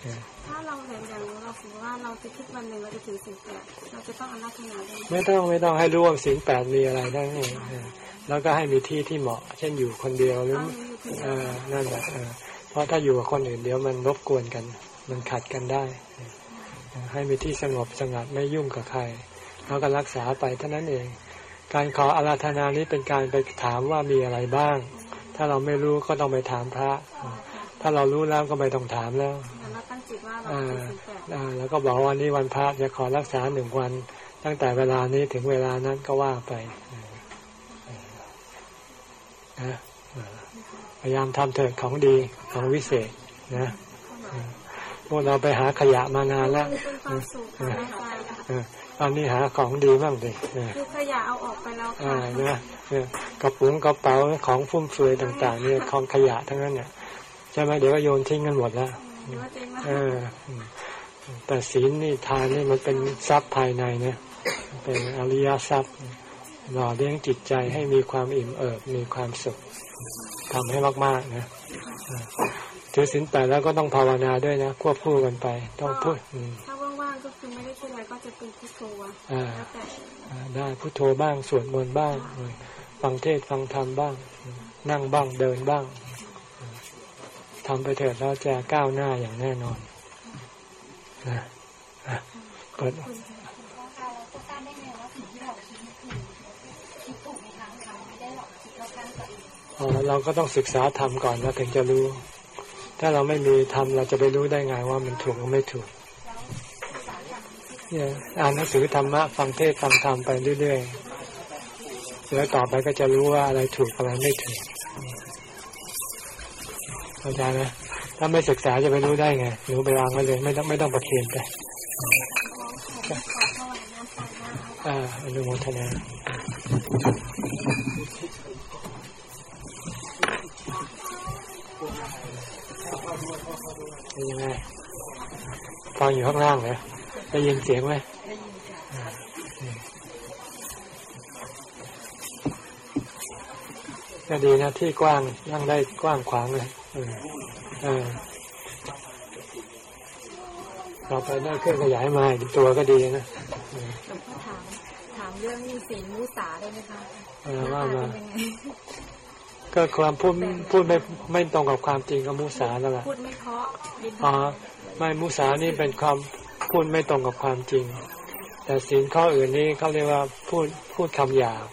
นะถ้าเราเห็นอย่างเราสมมติว่าเราจะคิดวันหนึ่งเราจะถึงสิ่งแปดเราจะต้องอาราธนาได้ไหมไม่ต้องไม่ต้องให้รู้ว่าศีลแปดมีอะไรได้ไงอ่าแล้วก็ให้มีที่ที่เหมาะ เช่นอยู่คนเดียวหรือเอาอยู่คนเดีเอยวอนั่นแหละเออเพราะถ้าอยู่กับคนอื่นเดี๋ยวมันรบกวนกัน มันขัดกันได้เออให้มีที่สงบสงัดไม่ยุ่งกับใคร แล้วก็รักษาไปเท่านั้นเอง การขออาราธนานี้เป็นการไปถามว่ามีอะไรบ้าง ถ้าเราไม่รู้ก็ต้องไปถามพระ ถ้าเรารู้แล้วก็ไม่ต้องถามแล้วแต่เราตั้งจิตว่าเราอ่าถึงสิ่งแปดอ่าแล้วก็บอกว่าวันนี้วันพระจะขอรักษาหนึ่งวัน ตั้งแต่เวลานี้ถึงเวลานั้นก็ว่าไปเออเออนะเออพยายามทำเถิดของดีของวิเศษนะเออพวกเราไปหาขยะมานานแล้ว เป็นความสุขในใจค่ะเออตอนนี้หาของดีบ้างดิเออคือขยะเอาออกไปแล้วอ่าค่ะเนี่ยเนี่ยกระปุกกระเป๋าของฟุ่มเฟือยต่างๆเนี่ยของขยะทั้งนั้นเนี่ยใช่ไหมเดี๋ยวก็โยนทิ้งกันหมดแล้วหรือว่าเจ๊งนะเอออืมแต่ศีลนี่ทานนี่มันเป็นทรัพย์ภายในนะเป็นอริยทรัพย์หล่อเลี้ยงจิตใจให้มีความอิ่มเอิบมีความสุขทำให้มากๆนะเออถือศีลแปดแล้วก็ต้องภาวนาด้วยนะควบคู่กันไป ต้องพูด จะเป็นพุทโธอะอ่าแล้วแต่อ่าได้พุโทโธบ้างสวดมนต์บ้างเออฟังเทศน์ฟังธรรมบ้าง นั่งบ้างเดินบ้างเออทำไปเถิดแล้วจะก้าวหน้าอย่างแน่นอนนะอะเปิดอ๋อเราก็ต้องศึกษาธรรมก่อนแล้วถึงจะรู้ ถ้าเราไม่มีธรรมเราจะไปรู้ได้ไงว่ามันถูกหรือไม่ถูกเนี่ย อ่านหนังสือธรรมะฟังเทศฟังธรรมไปเรื่อยๆแล้วต่อไปก็จะรู้ว่าอะไรถูกอะไรไม่ถูกเข้าใจไหมถ้าไม่ศึกษาจะไปรู้ได้ไงหนูไปวางไว้เลยไม่ต้องไม่ต้องประเคนไปอ่าอนุโมทนาเป็นยังไงฟังอยู่ข้างล่างเหรอ ได้ยินเสียงไหมก็ดีนะที่กว้างนั่งได้กว้างขวางเลยเออเออต่อไปได้เครื่องขยายมาอีกตัวก็ดีนะเออหลวงพ่อถามถามเรื่องศีลมุสาได้ไหมคะเออว่ามาเป็นยังไงก็ความพูดพูดไม่ไม่ตรงกับความจริงก็มุสาแล้วล่ะพูดไม่เพราะดินอ๋อไม่มุสานี่เป็นความ พูดไม่ตรงกับความจริง แต่ศีลข้ออื่นนี่เขาเรียกว่าพูดพูดคำหยาบ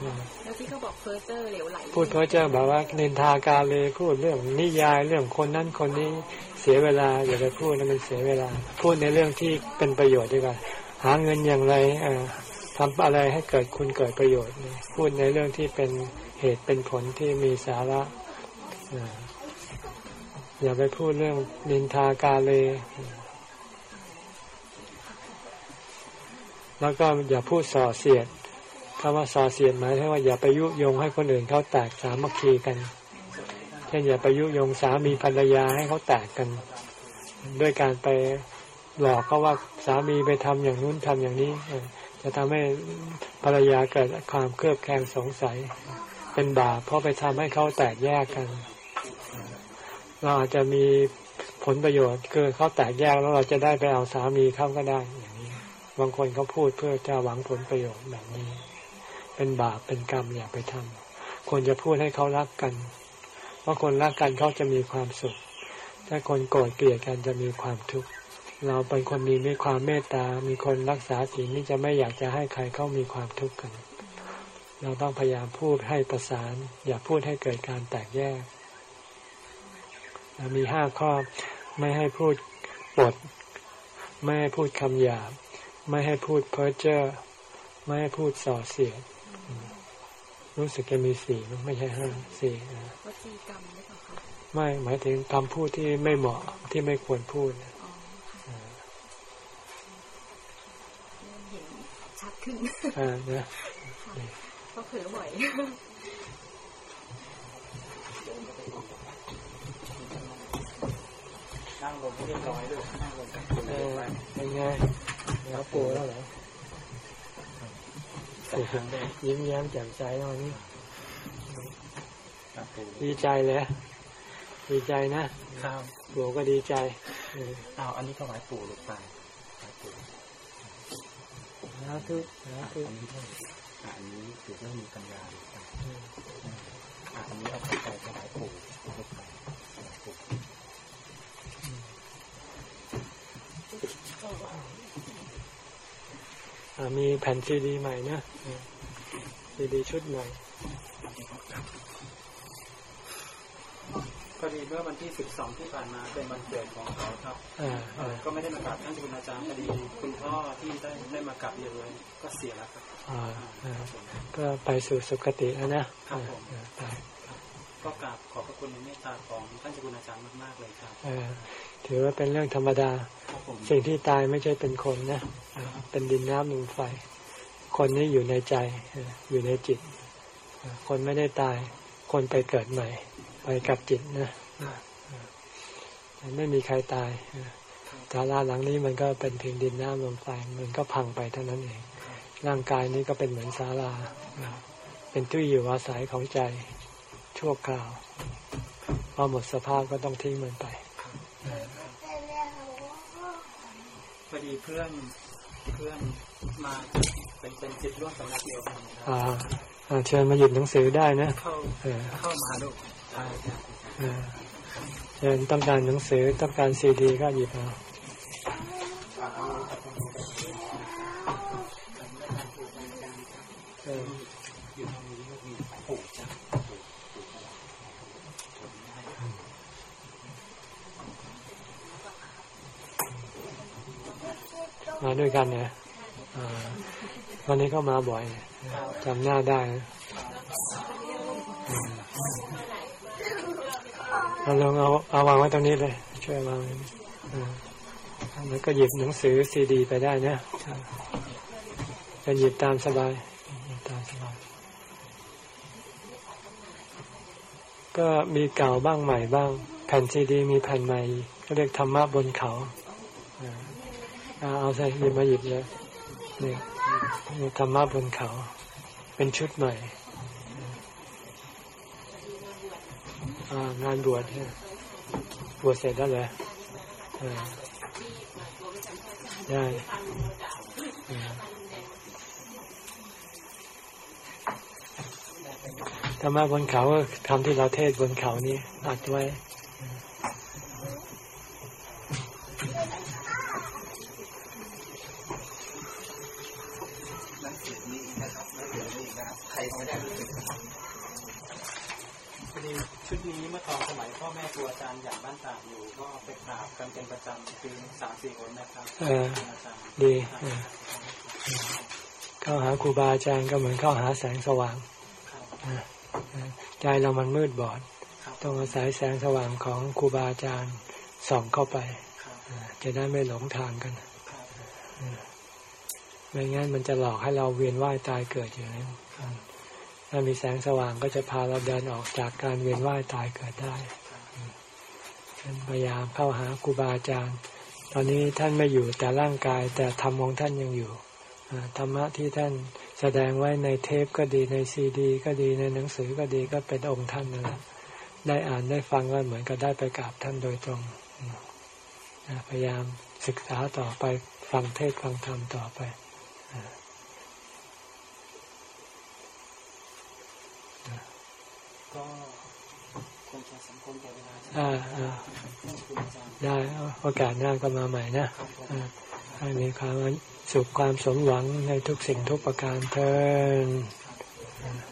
อืมแล้วที่เขาบอกเฟอร์เจอร์เหลวไหลพูดเพ้อเจ้อแบบว่านินทากาเลยพูดเรื่องนิยายเรื่องคนนั้นคนนี้เสียเวลาอย่าไปพูดนะมันเสียเวลา พูดในเรื่องที่เป็นประโยชน์ดีกว่า หาเงินอย่างไรเอ่อทำอะไรให้เกิดคุณเกิดประโยชน์นี่พูดในเรื่องที่เป็นเหตุเป็นผลที่มีสาระเอ่ออย่าไปพูดเรื่องนินทากาเลย แล้วก็อย่าพูดส่อเสียดคำว่าส่อเสียดหมายถึงว่าอย่าไปยุยงให้คนอื่นเขาแตกสามัคคีกันเช่นอย่าไปยุยงสามีภรรยาให้เขาแตกกัน ด้วยการไปหลอกเขาว่าสามีไปทำอย่างนู้นทำอย่างนี้จะทำให้ภรรยาเกิดความเครือบแคลงสงสัย เป็นบาปเพราะไปทำให้เขาแตกแยกกัน เราอาจจะมีผลประโยชน์คือเขาแตกแยกแล้วเราจะได้ไปเอาสามีเขาก็ได้ บางคนเขาพูดเพื่อจะหวังผลประโยชน์แบบนี้ เป็นบาปเป็นกรรมอย่าไปทำควรจะพูดให้เขารักกัน เพราะคนรักกันเขาจะมีความสุข ถ้าคนโกรธเกลียดกันจะมีความทุกข์ เราเป็นคนมีมีความเมตตา มีคนรักษาศีลนี่จะไม่อยากจะให้ใครเขามีความทุกข์กัน เราต้องพยายามพูดให้ประสาน อย่าพูดให้เกิดการแตกแยก มีห้าข้อไม่ให้พูดปดไม่ให้พูดคำหยาบ ไม่ให้พูดเพ้อเจ้อไม่ให้พูดส่อเสียดรู้สึกจะมีสี่ไม่ใช่ห้าสี่ไม่หมายถึงคำพูดที่ไม่เหมาะที่ไม่ควรพูดชัดขึ้นอ่านะก็เผลอบ่อยนั่งลงเรียบร้อยด้วยนั่งลงเป็นไง แล้วปูแล้วเหรอแต่ครั้งแรกยิ้มแย้มแจ่มใสตอนนี้กับปูดีใจเลยดีใจนะข้าวปู่ก็ดีใจเอออ้าวอันนี้ก็ไว้ปูลูกไปไว้ปูสาธุสาธุอันนี้ด้วยอะอันนี้ถือว่ามีปัญญาลูกไปอะอันนี้เอาไปใส่ถวายปูลูกไปถวายปู อ่า มีแผ่นซีดีใหม่นะซีดีชุดใหม่พอดีเมื่อวันที่12ที่ผ่านมาเป็นวันเกิดของเขาครับอ่าอ่าก็ไม่ได้มากราบท่านคุณอาจารย์พอดีคุณพ่อที่ได้ได้มากราบเรียนเลยก็เสียแล้วครับอ่าอ่าก็ไปสู่สุคติแล้วนะครับผมอ่าไปก็กราบขอบพระคุณในเมตตาของท่านเจ้าคุณอาจารย์มากๆเลยครับเออถือว่าเป็นเรื่องธรรมดาครับผมสิ่งที่ตายไม่ใช่เป็นคนนะอ่า เป็นดินน้ำลมไฟ คนนี้อยู่ในใจ อยู่ในจิต คนไม่ได้ตาย คนไปเกิดใหม่ ไปกับจิตนะไม่มีใครตายอ่าศาลาหลังนี้มันก็เป็นเพียงดินน้ำลมไฟมันก็พังไปเท่านั้นเอง ร่างกายนี้ก็เป็นเหมือนศาลาอ่าเป็นที่อยู่อาศัยของใจชั่วคราว พอหมดสภาพก็ต้องทิ้งมันไปพอดีเพื่อน เพื่อนมาเป็นเป็นจิตร่วมสำนักเดียวกันครับอ่าอ่าเชิญมาหยิบหนังสือได้นะ เข้าเออเข้ามาลูกใช่ครับเออเชิญต้องการหนังสือต้องการซีดีก็หยิบเอาเออ อยู่ตรงนี้ก็มีปู่จ้ะปู่ปู่อะไร มาด้วยกันเนี่ยวันนี้ก็มาบ่อยจำหน้าได้เอาลองเอาเอาวางไว้ตรงนี้เลย ช่วยวางไว้แล้วก็หยิบหนังสือซีดี ไปได้นะอ่าจะหยิบตามสบายตามสบาย ก็มีเก่าบ้างใหม่บ้าง แผ่นซีดี มีแผ่นใหม่ก็เรียกธรรมะบนเขา เอาใส่หยิบมาหยิบเลยนี่ธรรมะบนเขา เป็นชุดใหม่งานบวชเนี่ยบวชเสร็จแล้วเหรออ่ได้ธรรมะบนเขาก็ทำที่เราเทศบนเขานี้อัดไว้ ชุดนี้เมื่อตอนสมัยพ่อแม่ครูอาจารย์อย่างบ้านตากอยู่ก็ไปกราบกันเป็นประจำคือสามสี่คนนะครับเอออาจารย์ดีเออเข้าหาครูบาอาจารย์ก็เหมือนเข้าหาแสงสว่างครับใจเรามันมืดบอดครับต้องอาศัยแสงสว่างของครูบาอาจารย์ส่องเข้าไปครับอ่าจะได้ไม่หลงทางกันครับไม่งั้นมันจะหลอกให้เราเวียนว่ายตายเกิดอย่างนั้น ถ้ามีแสงสว่างก็จะพาเราเดินออกจากการเวียนว่ายตายเกิดได้ฉันพยายามเข้าหาครูบาอาจารย์ ตอนนี้ท่านไม่อยู่แต่ร่างกายแต่ธรรมของท่านยังอยู่ธรรมะที่ท่านแสดงไว้ในเทปก็ดีในซีดี ก็ดีในหนังสือก็ดีก็เป็นองค์ท่านนั่นแหละได้อ่านได้ฟังก็เหมือนกับได้ไปกราบท่านโดยตรงพยายามศึกษาต่อไปฟังเทศฟังธรรมต่อไป ก็คงจะสมควรแก่เวลาใช่ไหมอ่าอ่าท่านครูอาจารย์ได้โอกาสหน้าก็มาใหม่นะอ่าให้มีความสุขความสมหวังในทุกสิ่งทุกประการเทินครับ